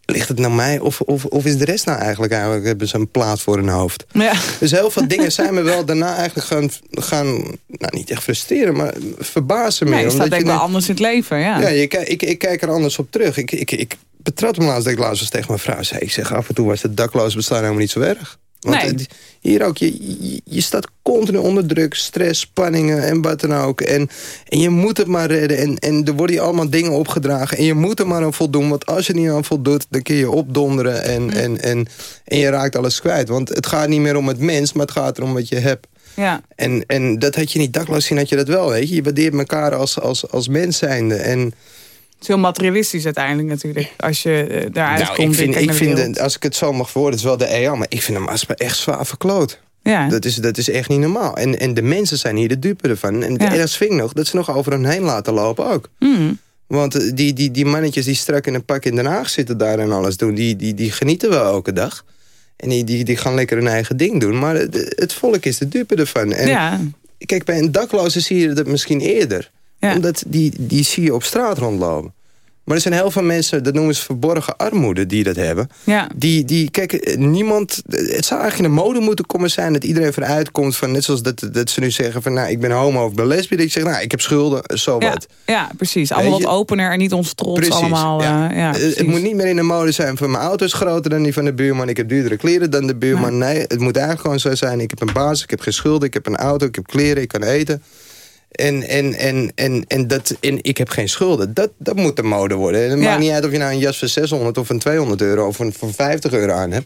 ligt het nou mij of, of, of is de rest nou eigenlijk... eigenlijk hebben ze een plaat voor hun hoofd. Ja. Dus heel veel dingen zijn me wel daarna eigenlijk gaan... gaan nou, niet echt frustreren, maar verbazen meer. Nee, je staat denk ik wel anders in het leven, ja. Ja, je, ik, ik kijk er anders op terug. Ik, ik, ik betrapte me laatst dat ik laatst was tegen mijn vrouw zei. Ik zeg, af en toe was het dakloos bestaan helemaal niet zo erg. Want nee. hier ook, je, je, je, staat continu onder druk, stress, spanningen en wat dan ook. En, en je moet het maar redden. En, en er worden je allemaal dingen opgedragen. En je moet er maar aan voldoen. Want als je niet aan voldoet, dan kun je opdonderen. En, en, en, en je raakt alles kwijt. Want het gaat niet meer om het mens, maar het gaat erom wat je hebt. Ja. En, en dat had je niet dakloos zien, had je dat wel, weet je. Je waardeert elkaar als, als, als mens zijnde. En is heel materialistisch uiteindelijk natuurlijk. Als je uh, daaruit nou, komt. Ik vind, ik vind als ik het zo mag worden, het is wel de EA, maar ik vind de maatschappij echt zwaar verkloot. Ja. Dat, is, dat is echt niet normaal. En, en de mensen zijn hier de dupe ervan. En, ja. dat vind ik nog, dat ze nog over hen heen laten lopen ook. Mm. Want eh, die, die, die mannetjes die strak in een pak in Den Haag zitten daar en alles doen... die, die, die genieten wel elke dag. En die, die, die gaan lekker hun eigen ding doen. Maar het, het volk is de dupe ervan. En ja. Kijk, bij een dakloze zie je dat misschien eerder. Omdat die, die zie je op straat rondlopen. Maar er zijn heel veel mensen, dat noemen ze verborgen armoede, die dat hebben. Ja. Die, die, kijk, niemand... Het zou eigenlijk in de mode moeten komen zijn dat iedereen eruit komt van... net zoals dat, dat ze nu zeggen van, nou, ik ben homo of ben lesbisch. Dat ik zeg, nou, ik heb schulden, zo wat. Ja, precies. Allemaal wat opener en niet ons trots precies, allemaal. Ja. Uh, ja het moet niet meer in de mode zijn van mijn auto is groter dan die van de buurman. Ik heb duurdere kleren dan de buurman. Nee, het moet eigenlijk gewoon zo zijn. Ik heb een baas, ik heb geen schulden, ik heb een auto, ik heb kleren, ik kan eten. En, en, en, en, en, dat, en ik heb geen schulden. Dat, dat moet de mode worden. het maakt niet uit of je nou een jas voor 600 of een 200 euro... of een voor 50 euro aan hebt.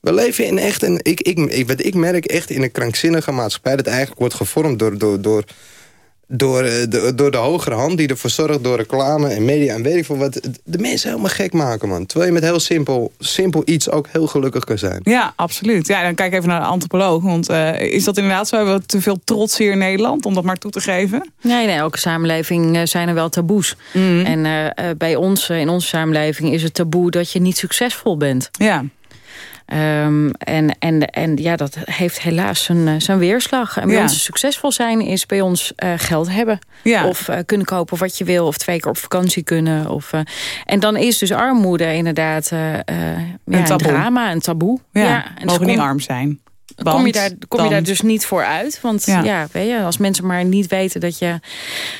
We leven in echt een... Ik, ik, ik, ik merk echt in een krankzinnige maatschappij... dat eigenlijk wordt gevormd door, door, door door eh, de, door de hogere hand die ervoor zorgt door reclame en media en weet ik veel wat. De mensen helemaal gek maken, man. Terwijl je met heel simpel, simpel iets ook heel gelukkig kan zijn. Ja, absoluut. Ja, dan kijk even naar de antropoloog. Want uh, is dat inderdaad zo? Hebben we te veel trots hier in Nederland om dat maar toe te geven? Nee, nee elke samenleving uh, zijn er wel taboes. Mm. En uh, bij ons, in onze samenleving, is het taboe dat je niet succesvol bent. Ja. Um, en, en, en ja, dat heeft helaas zijn, eh, zijn weerslag. En bij ons succesvol zijn is bij ons uh, geld hebben. Ja. Of uh, kunnen kopen wat je wil. Of twee keer op vakantie kunnen. Of, en dan is dus armoede inderdaad een, ja, een drama, een taboe. Ja, ja. En mogen niet arm zijn kom, je daar, kom je daar dus niet voor uit. Want ja. weet je, als mensen maar niet weten dat je...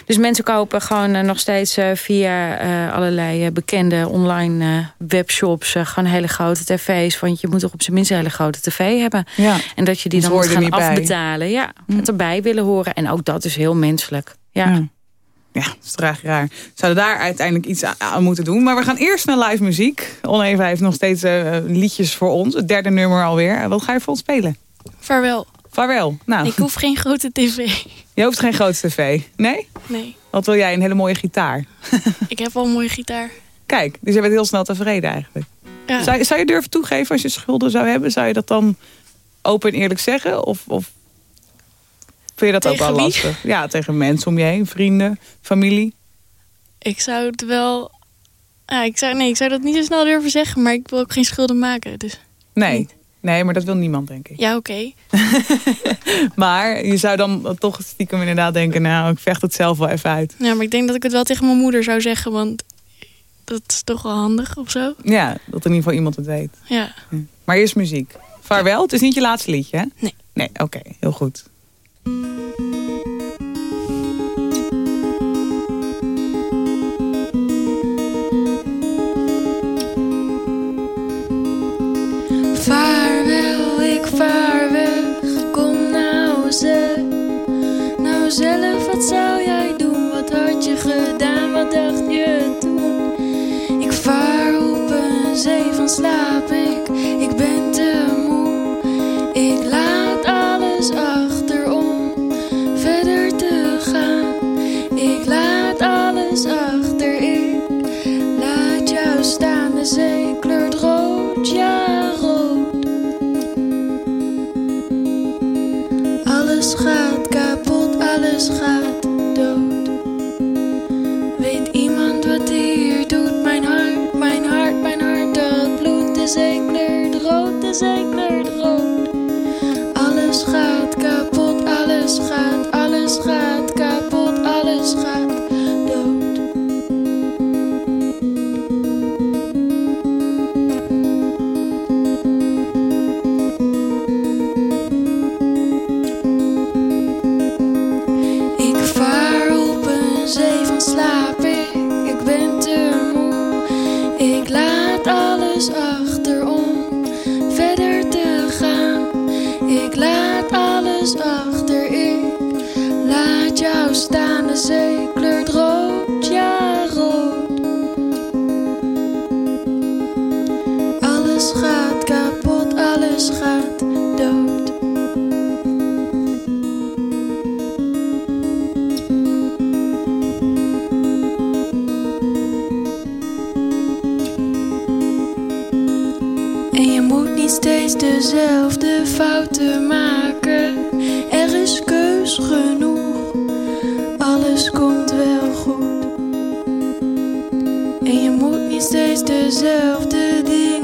Dus mensen kopen gewoon uh, nog steeds uh, via uh, allerlei bekende online webshops... gewoon hele grote tv's. Want je moet toch op zijn minst een hele grote tv hebben. Ja. En dat je die dan moet gaan afbetalen. Bij. Ja, hm. het erbij willen horen. En ook dat is heel menselijk. ja. ja. Ja, dat is traag raar. Zouden daar uiteindelijk iets aan moeten doen. Maar we gaan eerst naar live muziek. Oneven heeft nog steeds liedjes voor ons. Het derde nummer alweer. Wat ga je voor ons spelen? Vaarwel. Vaarwel. Nou. Ik hoef geen grote tv. Je hoeft geen grote tv? Nee? Nee. Wat wil jij? Een hele mooie gitaar? Ik heb wel een mooie gitaar. Kijk, dus je bent heel snel tevreden eigenlijk. Ja. Zou, zou je durven toegeven als je schulden zou hebben? Zou je dat dan open en eerlijk zeggen? Of, of vind je dat ook wel lastig? Ja, tegen mensen om je heen, vrienden, familie. Ik zou het wel... Ja, ik zou, nee, ik zou dat niet zo snel durven zeggen, maar ik wil ook geen schulden maken. Dus nee. Nee, maar dat wil niemand, denk ik. Ja, oké. maar je zou dan toch stiekem inderdaad denken... nou, ik vecht het zelf wel even uit. Ja, maar ik denk dat ik het wel tegen mijn moeder zou zeggen... want dat is toch wel handig of zo. Ja, dat in ieder geval iemand het weet. Ja. Maar eerst muziek. Vaarwel, het is niet je laatste liedje, hè? Nee. Nee, oké, heel goed. Dacht je toen? Ik vaar op een zee van slaap, steeds dezelfde fouten maken. Er is keus genoeg, alles komt wel goed. En je moet niet steeds dezelfde dingen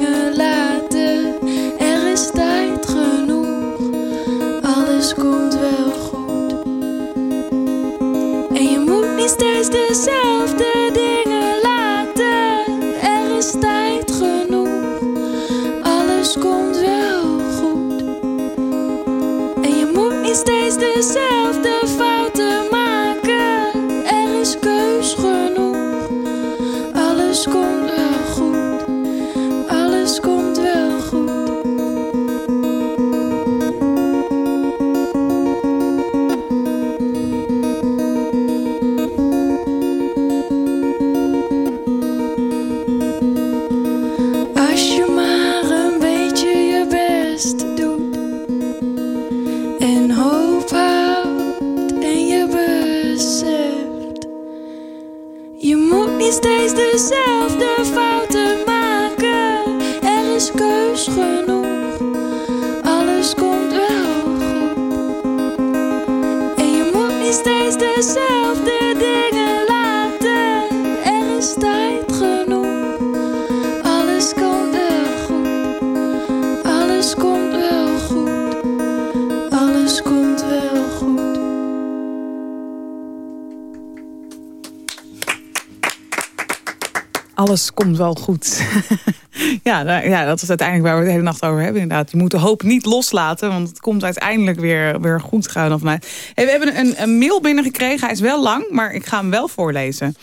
komt wel goed. ja, nou, ja, dat is uiteindelijk waar we de hele nacht over hebben. Inderdaad. Je moet de hoop niet loslaten, want het komt uiteindelijk weer, weer goed gaan. Hey, we hebben een, een mail binnengekregen. Hij is wel lang, maar ik ga hem wel voorlezen.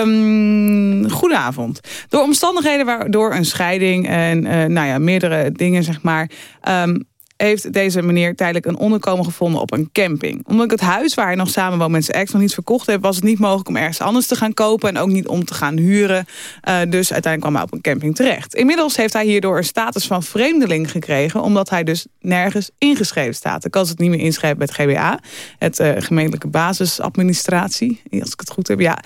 Um, goedenavond. Door omstandigheden waardoor een scheiding en uh, nou ja, meerdere dingen, zeg maar... Um, heeft deze meneer tijdelijk een onderkomen gevonden op een camping. Omdat ik het huis waar hij nog samen woont met zijn ex nog niet verkocht heeft... was het niet mogelijk om ergens anders te gaan kopen... en ook niet om te gaan huren. Uh, dus uiteindelijk kwam hij op een camping terecht. Inmiddels heeft hij hierdoor een status van vreemdeling gekregen... omdat hij dus nergens ingeschreven staat. Ik kan het niet meer inschrijven bij het GBA. Het uh, gemeentelijke basisadministratie, als ik het goed heb. Ja.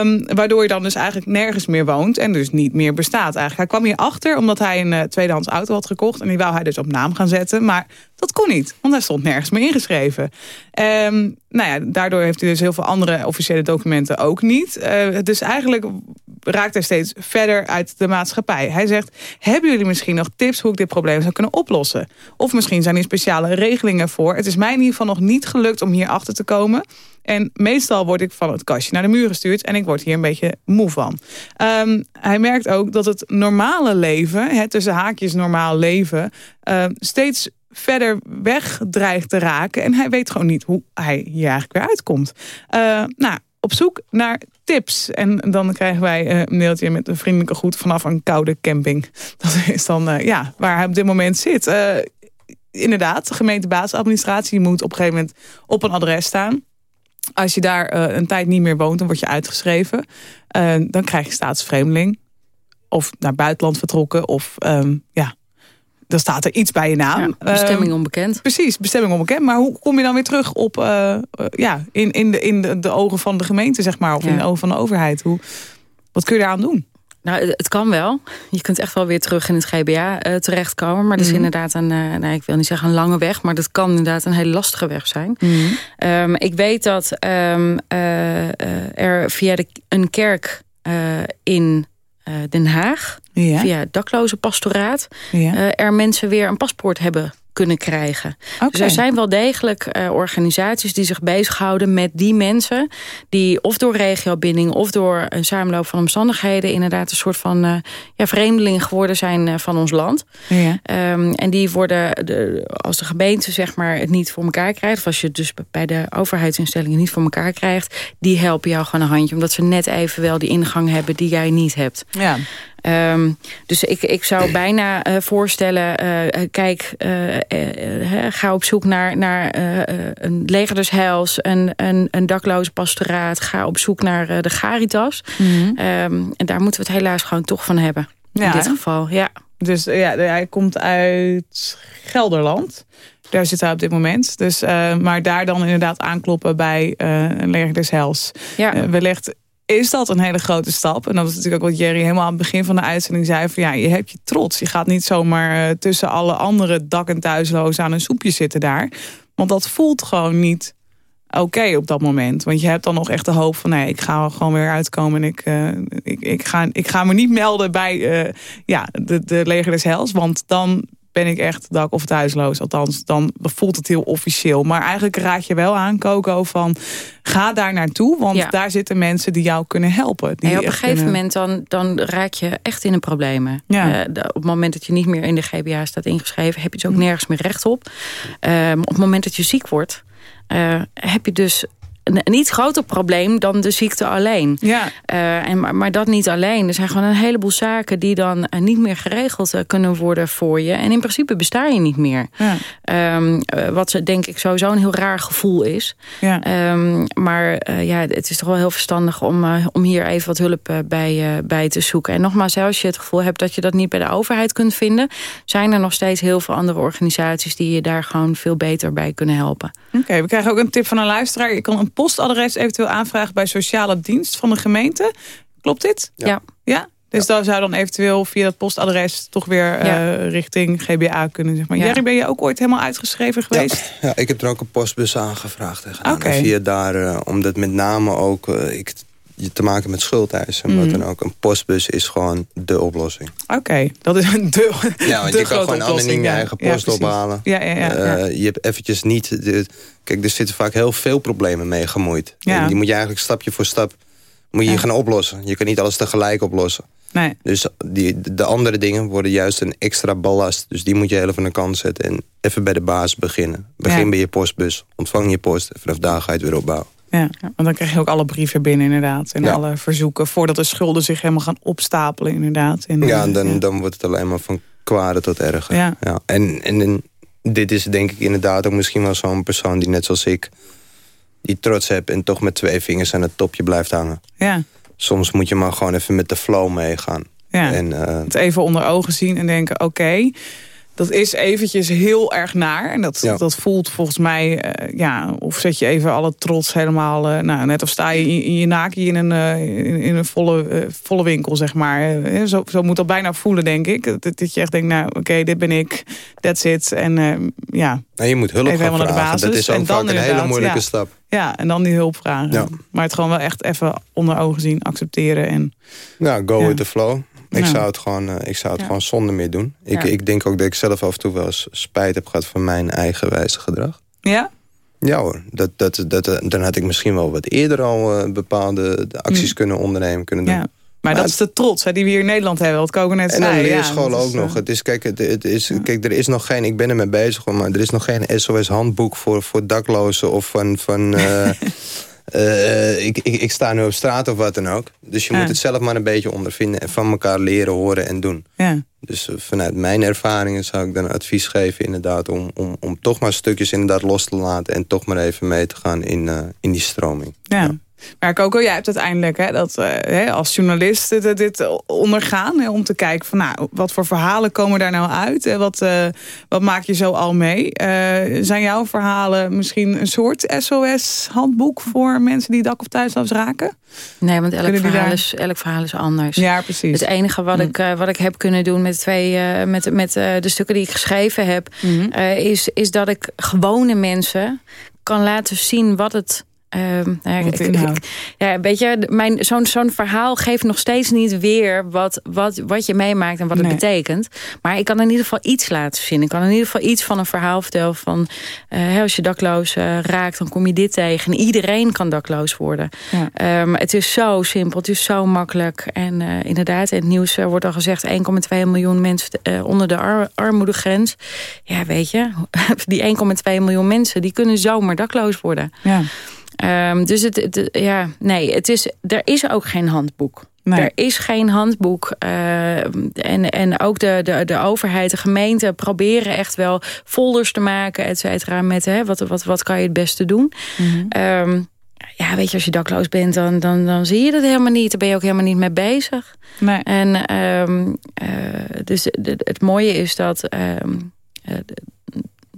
Um, waardoor je dan dus eigenlijk nergens meer woont... en dus niet meer bestaat eigenlijk. Hij kwam hier achter omdat hij een uh, tweedehands auto had gekocht... en die wou hij dus op naam gaan zetten... Maar dat kon niet, want hij stond nergens meer ingeschreven. Um, nou ja, daardoor heeft hij dus heel veel andere officiële documenten ook niet. Uh, dus eigenlijk raakt hij steeds verder uit de maatschappij. Hij zegt, hebben jullie misschien nog tips hoe ik dit probleem zou kunnen oplossen? Of misschien zijn hier speciale regelingen voor. Het is mij in ieder geval nog niet gelukt om hier achter te komen. En meestal word ik van het kastje naar de muur gestuurd. En ik word hier een beetje moe van. Um, hij merkt ook dat het normale leven, het tussen haakjes normaal leven... Uh, steeds verder weg dreigt te raken. En hij weet gewoon niet hoe hij hier eigenlijk weer uitkomt. Uh, nou, op zoek naar tips. En dan krijgen wij een mailtje met een vriendelijke groet vanaf een koude camping. Dat is dan uh, ja, waar hij op dit moment zit. Inderdaad, de gemeentebasisadministratie moet op een gegeven moment op een adres staan. Als je daar een tijd niet meer woont, dan word je uitgeschreven. Dan krijg je staatsvreemdeling. Of naar buitenland vertrokken. Of um, ja, dan staat er iets bij je naam. Ja, bestemming onbekend. Uh, precies, bestemming onbekend. Maar hoe kom je dan weer terug op, uh, uh, ja, in, in, de, in de, de, ogen van de gemeente, zeg maar. Of ja. in de ogen van de overheid. Hoe, wat kun je daaraan doen? Nou, het kan wel. Je kunt echt wel weer terug in het GBA uh, terechtkomen. Maar dat is mm -hmm. inderdaad een, uh, nou, ik wil niet zeggen een lange weg. Maar dat kan inderdaad een hele lastige weg zijn. Mm -hmm. um, ik weet dat um, uh, er via de, een kerk in Den Haag... Ja. via het dakloze pastoraat... Ja. eh, er mensen weer een paspoort hebben kunnen krijgen. Dus er zijn wel degelijk eh, organisaties die zich bezighouden met die mensen... die of door regiobinding of door een samenloop van omstandigheden... inderdaad een soort van eh, ja, vreemdeling geworden zijn eh, van ons land. Ja. Ehm, en die worden, de, als de gemeente zeg maar, het niet voor elkaar krijgt... of als je het dus bij de overheidsinstellingen niet voor elkaar krijgt... die helpen jou gewoon een handje. Omdat ze net even wel die ingang hebben die jij niet hebt. Ja. Ehm, dus ik, ik zou bijna eh, voorstellen, eh, eh, kijk, ga op zoek naar, naar een leger des heils, een, een, een dakloze pastoraat. Ga op zoek naar de Caritas. Ehm, en daar moeten we het helaas gewoon toch van hebben. Ja, in dit hè? geval, ja. Dus ja, hij komt uit Gelderland. Daar zit hij op dit moment. Dus, maar daar dan inderdaad aankloppen bij een leger des Hels. ja. Wellicht is dat een hele grote stap. En dat is natuurlijk ook wat Jerry helemaal aan het begin van de uitzending zei. Van ja, je hebt je trots. Je gaat niet zomaar eh, tussen alle andere dak- en thuislozen aan een soepje zitten daar. Want dat voelt gewoon niet oké op dat moment. Want je hebt dan nog echt de hoop van... nee, ik ga gewoon weer uitkomen... en ik, eh, ik, ik, ga, ik ga me niet melden bij eh, ja, de, de leger des hels. Want dan ben ik echt dak- of thuisloos. Althans, dan voelt het heel officieel. Maar eigenlijk raad je wel aan, Coco, van... ga daar naartoe, want Ja. daar zitten mensen die jou kunnen helpen. Die En op een gegeven kunnen- moment dan, dan raak je echt in de problemen. Ja. Eh, op het moment dat je niet meer in de GBA staat ingeschreven... heb je dus Hm. ook nergens meer recht op. Ehm, op het moment dat je ziek wordt... eh, heb je dus een, een iets groter probleem dan de ziekte alleen. Ja, Eh, en, maar, maar dat niet alleen. Er zijn gewoon een heleboel zaken die dan eh, niet meer geregeld eh, kunnen worden voor je. En in principe besta je niet meer. ja, Ehm, eh, wat ze, denk ik sowieso een heel raar gevoel is. ja. Ehm, maar ja, het is toch wel heel verstandig om, om hier even wat hulp bij, bij te zoeken. En nogmaals, als je het gevoel hebt dat je dat niet bij de overheid kunt vinden... zijn er nog steeds heel veel andere organisaties... die je daar gewoon veel beter bij kunnen helpen. Oké, we krijgen ook een tip van een luisteraar. Je kan een postadres eventueel aanvragen bij sociale dienst van de gemeente. Klopt dit? Ja. ja. Ja? Dus dan zou dan eventueel via dat postadres toch weer eh, richting GBA kunnen. Zeg maar. Ja. Jerry, ben je ook ooit helemaal uitgeschreven geweest? Ja, ik heb er ook een postbus aangevraagd en gedaan. Oké. En via daar, eh, omdat met name ook eh, ik je te maken met schuldeisen. En Mhm. wat dan ook. Een postbus is gewoon de oplossing. Oké, dat is een de, Ja, want de je kan gewoon anoniem je ja. eigen Ja, post precies. ophalen. Ja, ja, ja. ja. Eh, je hebt eventjes niet... De, kijk, er zitten vaak heel veel problemen mee gemoeid. Ja. En die moet je eigenlijk stapje voor stap moet je Ja. gaan oplossen. Je kan niet alles tegelijk oplossen. Nee. Dus die, de andere dingen worden juist een extra ballast. Dus die moet je heel van de kant zetten. En even bij de baas beginnen. Begin Ja. bij je postbus. Ontvang je post. En vanaf daar ga je het weer opbouwen. Ja, want dan krijg je ook alle brieven binnen inderdaad. En Ja. alle verzoeken voordat de schulden zich helemaal gaan opstapelen inderdaad. En, Ja, en dan, ja. dan wordt het alleen maar van kwade tot erger. Ja. En, en, en dit is denk ik inderdaad ook misschien wel zo'n persoon die net zoals ik... die trots hebt en toch met twee vingers aan het topje blijft hangen. Ja, Soms moet je maar gewoon even met de flow meegaan. ja. En eh, het even onder ogen zien en denken... oké, dat is eventjes heel erg naar. En dat, Ja. dat voelt volgens mij... eh, ja, of zet je even alle trots helemaal... eh, nou, net of sta je in, in je naki in een, eh, in, in een volle, volle winkel, zeg maar. Zo, zo moet dat bijna voelen, denk ik. Dat, dat je echt denkt, nou, oké, dit ben ik. That's it. En ja, nou, je moet hulp Even gaan helemaal naar de vragen. Dat is ook En dan vaak een hele moeilijke ja. stap. ja, en dan die hulp vragen. Ja. Maar het gewoon wel echt even onder ogen zien, accepteren. En, Ja, go with the flow. Ik Ja. zou het gewoon, eh, ik zou het Ja. gewoon zonder meer doen. Ik, Ja. ik denk ook dat ik zelf af en toe wel eens spijt heb gehad van mijn eigen wijze gedrag. ja? Ja hoor, dat, dat, dat, eh, dan had ik misschien wel wat eerder al eh, bepaalde de acties Mm. kunnen ondernemen. Kunnen doen. Ja. Maar dat is de trots hè, die we hier in Nederland hebben. Wat Koken net En zei. dan ja, leerschool is, ook nog. eh, Het is, kijk, het, het is, kijk, er is nog geen, ik ben ermee bezig, maar er is nog geen SOS-handboek voor, voor daklozen of van. van eh, eh, ik, ik, ik sta nu op straat of wat dan ook. Dus je Ja. moet het zelf maar een beetje ondervinden en van elkaar leren, horen en doen. Ja. Dus eh, vanuit mijn ervaringen zou ik dan advies geven inderdaad om, om, om toch maar stukjes inderdaad los te laten en toch maar even mee te gaan in, eh, in die stroming. Ja. Maar Coco, jij hebt uiteindelijk hè, dat, eh, hè, als journalist dit, dit ondergaan. Hè, om te kijken van nou, wat voor verhalen komen daar nou uit? En wat, eh, wat maak je zo al mee? Eh, zijn jouw verhalen misschien een soort SOS-handboek voor mensen die dak- of thuisloos raken? Nee, want elk verhaal, daar- is, elk verhaal is anders. Ja, precies. Het enige wat, Mm. ik, eh, wat ik heb kunnen doen met, twee, eh, met, met eh, de stukken die ik geschreven heb... Mhm. eh, is, is dat ik gewone mensen kan laten zien wat het Ehm, nou ja, ik- ik- ja, weet je, mijn- zo'n zo'n verhaal geeft nog steeds niet weer wat, wat, wat je meemaakt en wat het betekent. Maar ik kan in ieder geval iets laten zien. Ik kan in ieder geval iets van een verhaal vertellen van eh, als je dakloos eh, raakt, dan kom je dit tegen. En iedereen kan dakloos worden. Ja. Ehm, het is zo simpel, het is zo makkelijk. En eh, inderdaad, in het nieuws wordt al gezegd 1,2 miljoen mensen onder de ar- armoedegrens. Ja, weet je, die 1,2 miljoen mensen, die kunnen zomaar dakloos worden. Ja. Ehm, dus het, het- ja, nee, het is, er is ook geen handboek. Nee. Er is geen handboek. eh, en, en ook de, de, de overheid, de gemeente proberen echt wel folders te maken, et cetera, met hè, wat, wat, wat kan je het beste doen. Mhm. Ehm, ja, weet je, als je dakloos bent, dan, dan, dan zie je dat helemaal niet. Daar ben je ook helemaal niet mee bezig. Nee. En um, uh, dus het mooie is dat um, uh,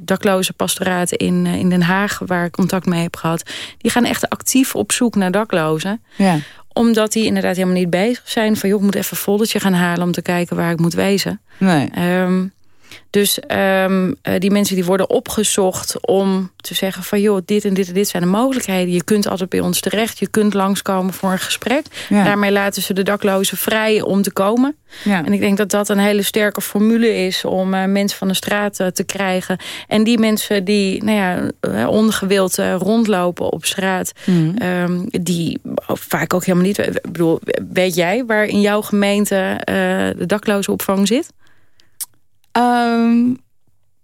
dakloze pastoraten in, uh, in Den Haag, waar ik contact mee heb gehad, die gaan echt actief op zoek naar daklozen. Ja. Omdat die inderdaad helemaal niet bezig zijn van, joh, ik moet even een foldertje gaan halen om te kijken waar ik moet wezen. Nee. Um, dus um, uh, die mensen die worden opgezocht om te zeggen van... joh, dit en dit en dit zijn de mogelijkheden. Je kunt altijd bij ons terecht. Je kunt langskomen voor een gesprek. Ja. Daarmee laten ze de daklozen vrij om te komen. Ja. En ik denk dat dat een hele sterke formule is... om uh, mensen van de straat uh, te krijgen. En die mensen die nou ja, ongewild uh, rondlopen op straat... Mm. Um, die vaak ook helemaal niet... Ik bedoel, weet jij waar in jouw gemeente de daklozenopvang zit? Um,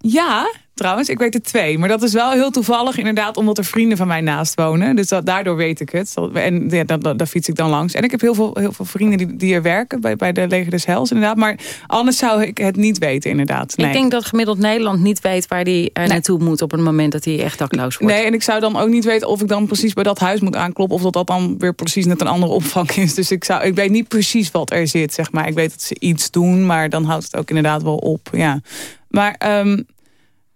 ja, trouwens, ik weet er twee. Maar dat is wel heel toevallig inderdaad omdat er vrienden van mij naast wonen. Dus dat, daardoor weet ik het. En ja, daar, daar fiets ik dan langs. En ik heb heel veel, heel veel vrienden die, die er werken bij, bij de Leger des Hels inderdaad. Maar anders zou ik het niet weten inderdaad. Nee. Ik denk dat gemiddeld Nederland niet weet waar hij nee. naartoe moet op het moment dat hij echt dakloos wordt. Nee, en ik zou dan ook niet weten of ik dan precies bij dat huis moet aankloppen. Of dat dat dan weer precies net een andere opvang is. Dus ik, zou, ik weet niet precies wat er zit, zeg maar. Ik weet dat ze iets doen, maar dan houdt het ook inderdaad wel op. Ja. Maar um,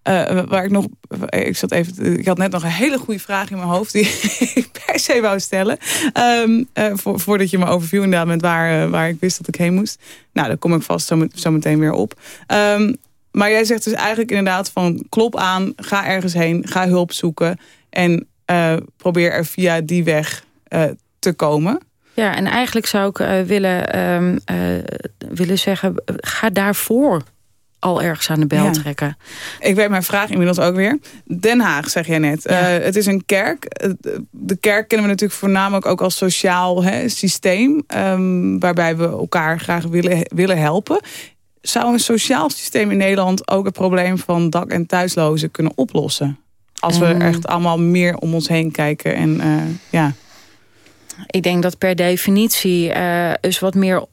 uh, waar ik nog... Ik, zat even, ik had net nog een hele goede vraag in mijn hoofd... die ik per se wou stellen. Um, voor, voordat je me overviel inderdaad met waar, waar ik wist dat ik heen moest. Nou, daar kom ik vast zo, zo meteen weer op. Um, maar jij zegt dus eigenlijk inderdaad van... klop aan, ga ergens heen, ga hulp zoeken... en probeer er via die weg te komen... Ja, en eigenlijk zou ik willen, uh, willen zeggen, ga daarvoor al ergens aan de bel ja. trekken. Ik weet mijn vraag inmiddels ook weer. Den Haag, zeg jij net. Ja. Uh, het is een kerk. De kerk kennen we natuurlijk voornamelijk ook als sociaal hè, systeem... Um, waarbij we elkaar graag willen, willen helpen. Zou een sociaal systeem in Nederland ook het probleem van dak- en thuislozen kunnen oplossen? Als we um, echt allemaal meer om ons heen kijken en ja... Ik denk dat per definitie uh, dus wat meer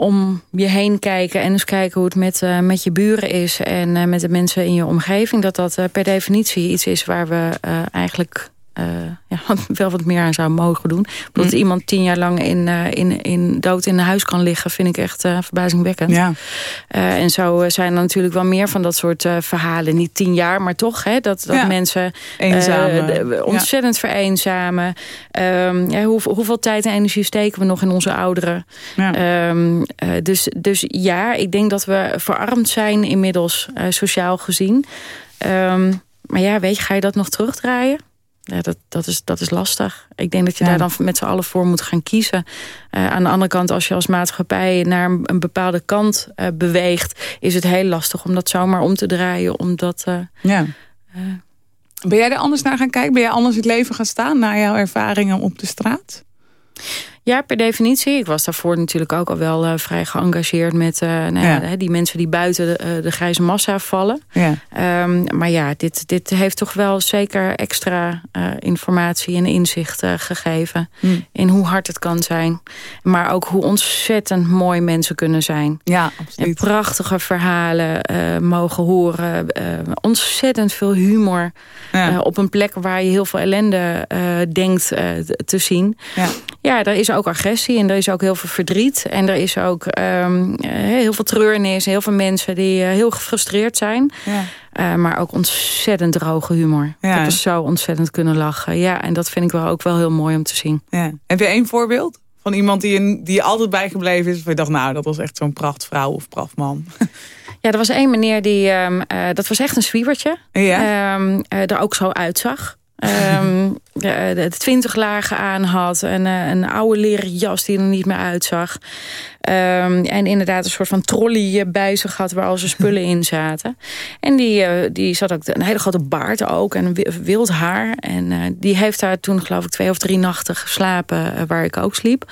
om je heen kijken... en eens kijken hoe het met, uh, met je buren is... en uh, met de mensen in je omgeving... dat dat per definitie iets is waar we eigenlijk... Uh, ja, wel wat meer aan zou mogen doen. Dat mm. iemand tien jaar lang in, uh, in, in dood in huis kan liggen... vind ik echt uh, verbazingwekkend. Ja. en zo zijn er natuurlijk wel meer van dat soort verhalen. Niet tien jaar, maar toch hè, dat, dat ja. mensen ontzettend ja. vereenzamen. Um, ja, hoe, hoeveel tijd en energie steken we nog in onze ouderen? Um, dus, dus ja, ik denk dat we verarmd zijn inmiddels sociaal gezien. Um, maar ja, weet je, ga je dat nog terugdraaien? Ja, dat, dat, is, dat is lastig. Ik denk dat je ja. daar dan met z'n allen voor moet gaan kiezen. Uh, aan de andere kant, als je als maatschappij naar een, bepaalde kant uh, beweegt... is het heel lastig om dat zomaar om te draaien. Omdat, uh, ja. ben jij er anders naar gaan kijken? Ben jij anders het leven gaan staan... na jouw ervaringen op de straat? Ja, per definitie. Ik was daarvoor natuurlijk ook al wel uh, vrij geëngageerd met uh, nou ja. Die mensen die buiten de, uh, de grijze massa vallen. Ja. Um, maar ja, dit, dit heeft toch wel zeker extra informatie en inzicht gegeven. Hmm. In hoe hard het kan zijn. Maar ook hoe ontzettend mooi mensen kunnen zijn. Ja, absoluut. En prachtige verhalen mogen horen. ontzettend veel humor. Ja. op een plek waar je heel veel ellende denkt te zien. Ja. Ja, er is ook agressie en er is ook heel veel verdriet. En er is ook um, heel veel treurnis. Heel veel mensen die uh, heel gefrustreerd zijn. Ja. Uh, maar ook ontzettend droge humor. Ja. Ik heb zo ontzettend kunnen lachen. Ja, en dat vind ik wel ook wel heel mooi om te zien. Ja. Heb je één voorbeeld? Van iemand die, een, die altijd bijgebleven is? Of je dacht, nou, dat was echt zo'n prachtvrouw of prachtman. Ja, er was één meneer die... Um, uh, dat was echt een zwiebertje. Ja. Um, er ook zo uitzag. Um, de twintig lagen aan had. En uh, een oude leren jas die er niet meer uitzag. Um, en inderdaad een soort van trolley bij zich had waar al zijn spullen in zaten. En die, uh, die zat ook een hele grote baard ook en wild haar. En die heeft daar toen geloof ik twee of drie nachten geslapen waar ik ook sliep.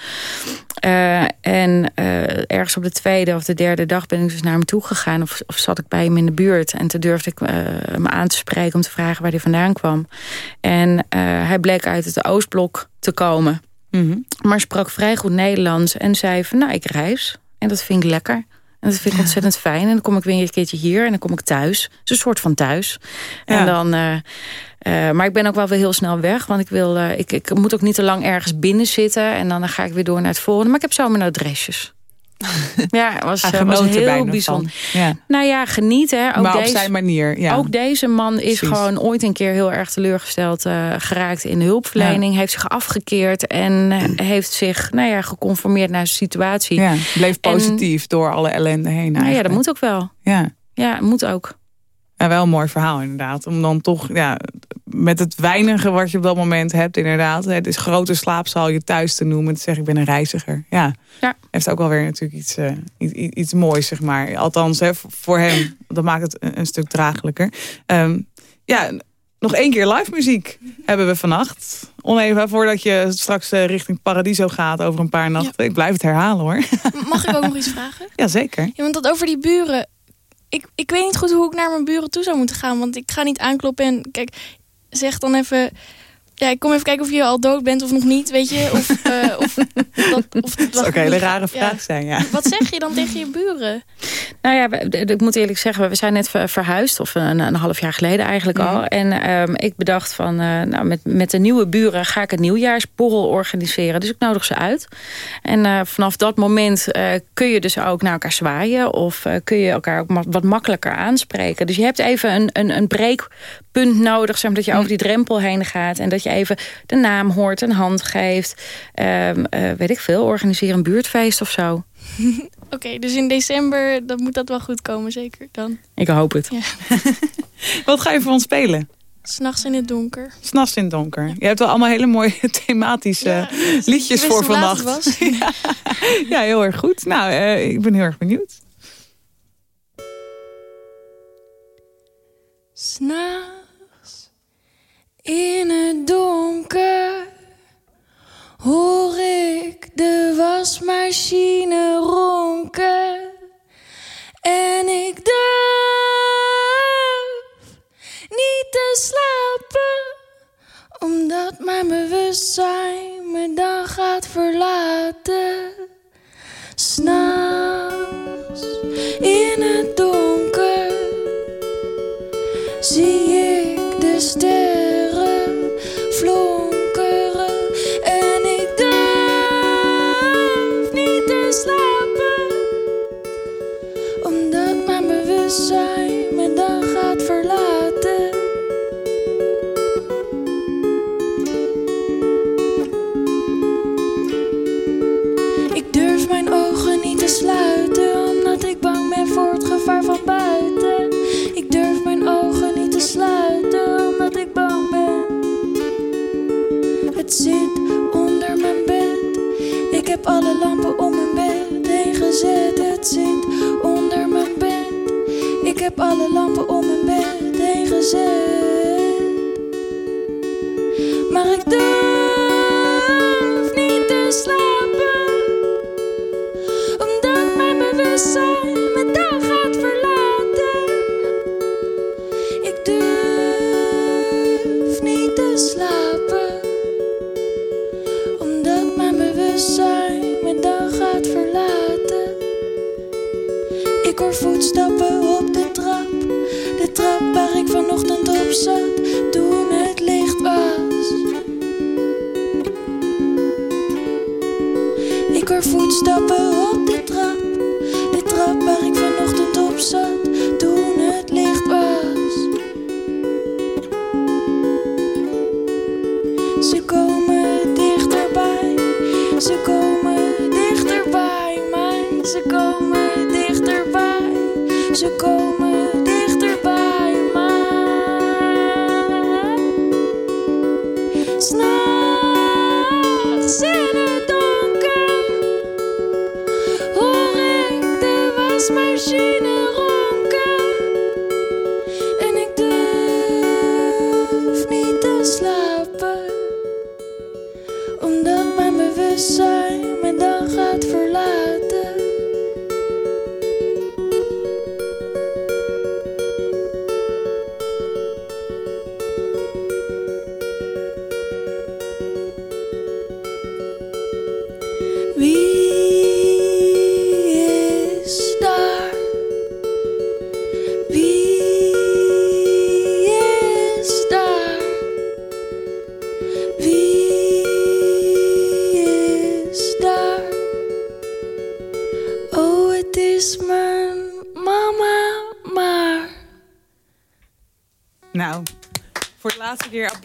En ergens op de tweede of de derde dag ben ik dus naar hem toe gegaan. Of, of zat ik bij hem in de buurt. En toen durfde ik hem aan te spreken om te vragen waar hij vandaan kwam. En hij bleek uit het Oostblok te komen. Mhm. Maar sprak vrij goed Nederlands en zei van nou ik reis. En dat vind ik lekker. En dat vind ik ontzettend fijn. En dan kom ik weer een keertje hier en dan kom ik thuis. Het is een soort van thuis. Ja. En dan, uh, uh, maar ik ben ook wel weer heel snel weg. Want ik, wil, uh, ik, ik moet ook niet te lang ergens binnen zitten. En dan ga ik weer door naar het volgende. Maar ik heb zomaar nou adresjes. ja, was, Hij was heel bijzonder. Ja. Nou ja, geniet hè. Ook maar op deze, zijn manier. Ja. ook deze man is Precies. gewoon ooit een keer heel erg teleurgesteld uh, geraakt in de hulpverlening. Heeft zich afgekeerd en eh, heeft zich nou ja, geconformeerd naar zijn situatie. ja, bleef positief door alle ellende heen. Nou ja, dat moet ook wel. Ja. Ja, moet ook. Ja, wel een mooi verhaal inderdaad. Om dan toch ja, met het weinige wat je op dat moment hebt inderdaad. Het is grote slaapzaal je thuis te noemen. Te zeggen ik ben een reiziger. Ja, Ja. heeft ook wel weer natuurlijk iets, uh, iets, iets moois zeg maar. Althans hè, voor hem. Dat maakt het een, een stuk draaglijker. Um, ja, nog één keer live muziek hebben we vannacht. Oneven voordat je straks uh, richting Paradiso gaat over een paar nachten. Ja. Ik blijf het herhalen hoor. Mag ik ook nog iets vragen? Jazeker. Ja, want dat over die buren ik, ik weet niet goed hoe ik naar mijn buren toe zou moeten gaan. Want ik ga niet aankloppen en kijk, zeg dan even... Ja, ik kom even kijken of je al dood bent of nog niet, weet je. Of, uh, of dat, of dat zou ook een hele rare vraag ja. zijn, ja. Wat zeg je dan tegen je buren? Nou ja, ik moet eerlijk zeggen, we zijn net verhuisd. Of een, een half jaar geleden eigenlijk Mhm. al. En um, ik bedacht van, uh, nou, met, met de nieuwe buren ga ik een nieuwjaarsborrel organiseren. Dus ik nodig ze uit. En uh, vanaf dat moment uh, kun je dus ook naar elkaar zwaaien. Of kun je elkaar ook wat makkelijker aanspreken. Dus je hebt even een, een, een breekpunt nodig. Zeg maar, dat je over die drempel heen gaat. En dat je even de naam hoort, een hand geeft. Um, weet ik veel, organiseer een buurtfeest of zo. Oké, okay, dus in december dan moet dat wel goed komen, zeker dan? Ik hoop het. Ja. Wat ga je voor ons spelen? S'nachts in het donker. S'nachts in het donker. Je hebt wel allemaal hele mooie thematische ja, liedjes voor vannacht. ja. ja, heel erg goed. Nou, uh, ik ben heel erg benieuwd. S'nachts in het donker hoor ik de wasmachine ronken. En ik durf niet te slapen, omdat mijn bewustzijn me dan gaat verlaten. ze komen dichterbij mij, ze komen dichterbij, ze komen.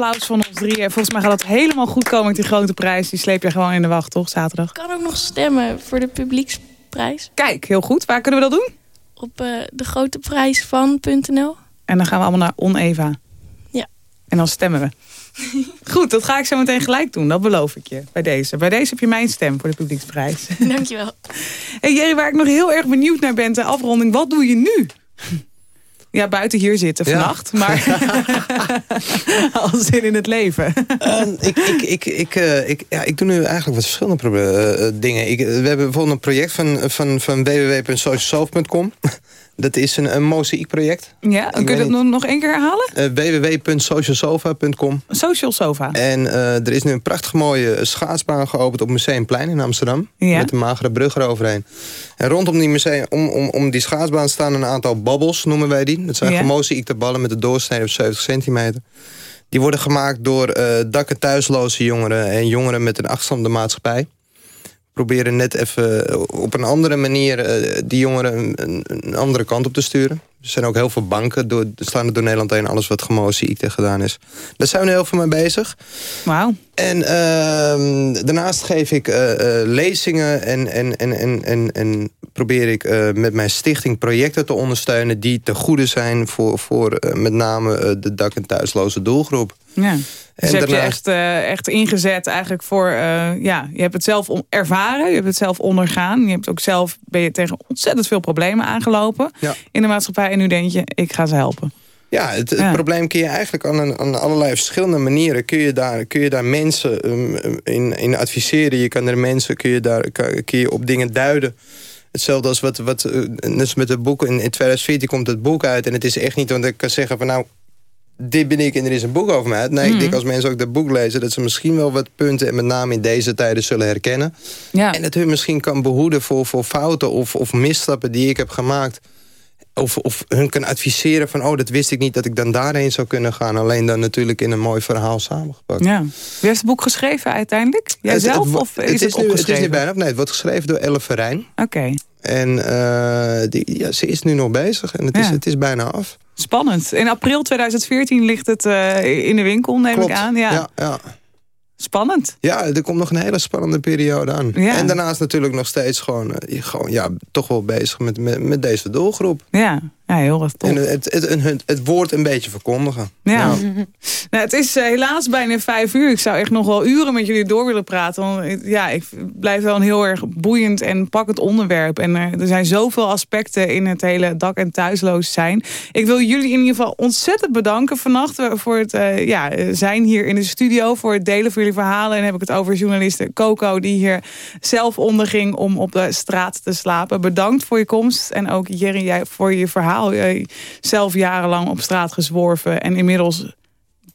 Applaus van ons drieën. Volgens mij gaat het helemaal goed komen met die grote prijs. Die sleep je gewoon in de wacht, toch, zaterdag? Ik kan ook nog stemmen voor de publieksprijs. Kijk, heel goed. Waar kunnen we dat doen? Op uh, de grote prijs van.nl. En dan gaan we allemaal naar Oneva. Ja. En dan stemmen we. Goed, dat ga ik zo meteen gelijk doen. Dat beloof ik je. Bij deze. Bij deze heb je mijn stem voor de publieksprijs. Dankjewel. Hey Jerry, waar ik nog heel erg benieuwd naar ben, de afronding. Wat doe je nu? Ja, buiten hier zitten vannacht. Ja. Maar als zin in het leven. Uh, ik, ik, ik, ik, uh, ik, ja, ik doe nu eigenlijk wat verschillende uh, dingen. Ik, we hebben bijvoorbeeld een project van, van, van www.socialself.com. Dat is een, een mozaïekproject. Ja, kun je dat niet... nog één keer herhalen? Uh, www.socialsofa.com Social Sofa. En uh, er is nu een prachtig mooie schaatsbaan geopend op Museumplein in Amsterdam. Ja. Met een magere brug eroverheen. En rondom die, museum, om, om, om die schaatsbaan staan een aantal babbels, noemen wij die. Dat zijn ja. gemozaïekte ballen met een doorsnede van 70 centimeter. Die worden gemaakt door uh, dak- en thuisloze jongeren... en jongeren met een achterstand de maatschappij proberen net even op een andere manier uh, die jongeren een, een, andere kant op te sturen. Er zijn ook heel veel banken, door, staan er door Nederland heen... alles wat gemoziekte gedaan is. Daar zijn we heel veel mee bezig. Wauw. En uh, daarnaast geef ik uh, lezingen en, en, en, en, en, en probeer ik met mijn stichting projecten te ondersteunen... die te goede zijn voor, voor met name de dak- en thuisloze doelgroep. Ja. Dus en heb daarnaast... je echt, echt ingezet eigenlijk voor... Ja, je hebt het zelf ervaren, je hebt het zelf ondergaan. Je hebt ook zelf, ben je tegen ontzettend veel problemen aangelopen ja. in de maatschappij. En nu denk je, ik ga ze helpen. Ja, het, het ja. probleem kun je eigenlijk aan, aan allerlei verschillende manieren... kun je daar, kun je daar mensen um, in, in adviseren. Je kan er mensen, kun je, daar, kun je op dingen duiden... Hetzelfde als wat, wat net met het boek. In, in 2014 komt het boek uit. En het is echt niet, want ik kan zeggen van nou dit ben ik en er is een boek over mij. Nee, mm. ik denk als mensen ook dat boek lezen... dat ze misschien wel wat punten en met name in deze tijden zullen herkennen. Ja. En het hun misschien kan behoeden voor, voor fouten of, of misstappen die ik heb gemaakt. Of, of hun kan adviseren van... oh, dat wist ik niet dat ik dan daarheen zou kunnen gaan. Alleen dan natuurlijk in een mooi verhaal samengepakt. Ja. Wie heeft het boek geschreven uiteindelijk? Jijzelf het, of is het, het, is nu, het is nu bijna... Nee, het wordt geschreven door Elle Verijn. Oké. Okay. En uh, die, ja, ze is nu nog bezig en het, ja. is, het is bijna af. Spannend. In april 2014 ligt het uh, in de winkel, neem Klopt. ik aan. Ja. Ja, ja. Spannend. Ja, er komt nog een hele spannende periode aan. Ja. En daarnaast natuurlijk nog steeds gewoon, uh, gewoon ja, toch wel bezig met, met, met deze doelgroep. Ja, ja heel erg tof. En het, het, het, het, woord een beetje verkondigen. Ja. nou, het is uh, helaas bijna vijf uur. Ik zou echt nog wel uren met jullie door willen praten. Want ja, ik blijf wel een heel erg boeiend en pakkend onderwerp. En uh, er zijn zoveel aspecten in het hele dak- en thuisloos zijn. Ik wil jullie in ieder geval ontzettend bedanken vannacht... voor het uh, ja, zijn hier in de studio, voor het delen van jullie verhalen. En dan heb ik het over journaliste Coco... die hier zelf onderging om op de straat te slapen. Bedankt voor je komst. En ook Jerry, jij voor je verhaal. Zelf jarenlang op straat gezworven. En inmiddels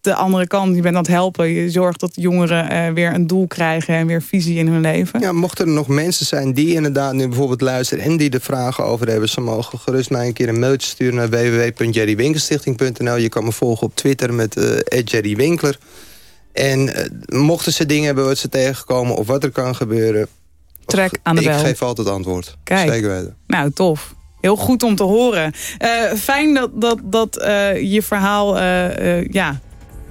de andere kant. Je bent aan het helpen. Je zorgt dat jongeren uh, weer een doel krijgen en weer visie in hun leven. Ja, mochten er nog mensen zijn die inderdaad nu bijvoorbeeld luisteren... en die er vragen over hebben... ze mogen gerust mij een keer een mailtje sturen naar www.jerrywinkelstichting.nl. Je kan me volgen op Twitter met uh, @jerrywinkler. En uh, mochten ze dingen hebben wat ze tegenkomen of wat er kan gebeuren... Trek aan de ik bel. geef altijd antwoord. Kijk. Zeker weten. Nou, tof. Heel goed om te horen. Uh, fijn dat, dat, dat uh, je verhaal uh, ja,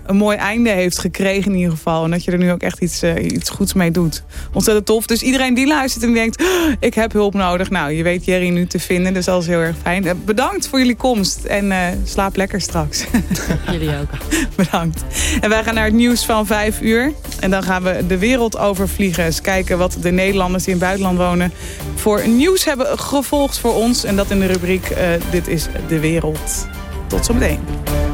een mooi einde heeft gekregen in ieder geval. En dat je er nu ook echt iets, iets goeds mee doet. Ontzettend tof. Dus iedereen die luistert en denkt... Oh, ik heb hulp nodig. Nou, je weet Jerry nu te vinden. Dus dat is heel erg fijn. bedankt voor jullie komst. En slaap lekker straks. Jullie ook. bedankt. En wij gaan naar het nieuws van vijf uur. En dan gaan we de wereld overvliegen. Eens kijken wat de Nederlanders die in het buitenland wonen... voor nieuws hebben gevolgd voor ons. En dat in de rubriek Dit is de Wereld. Tot zometeen.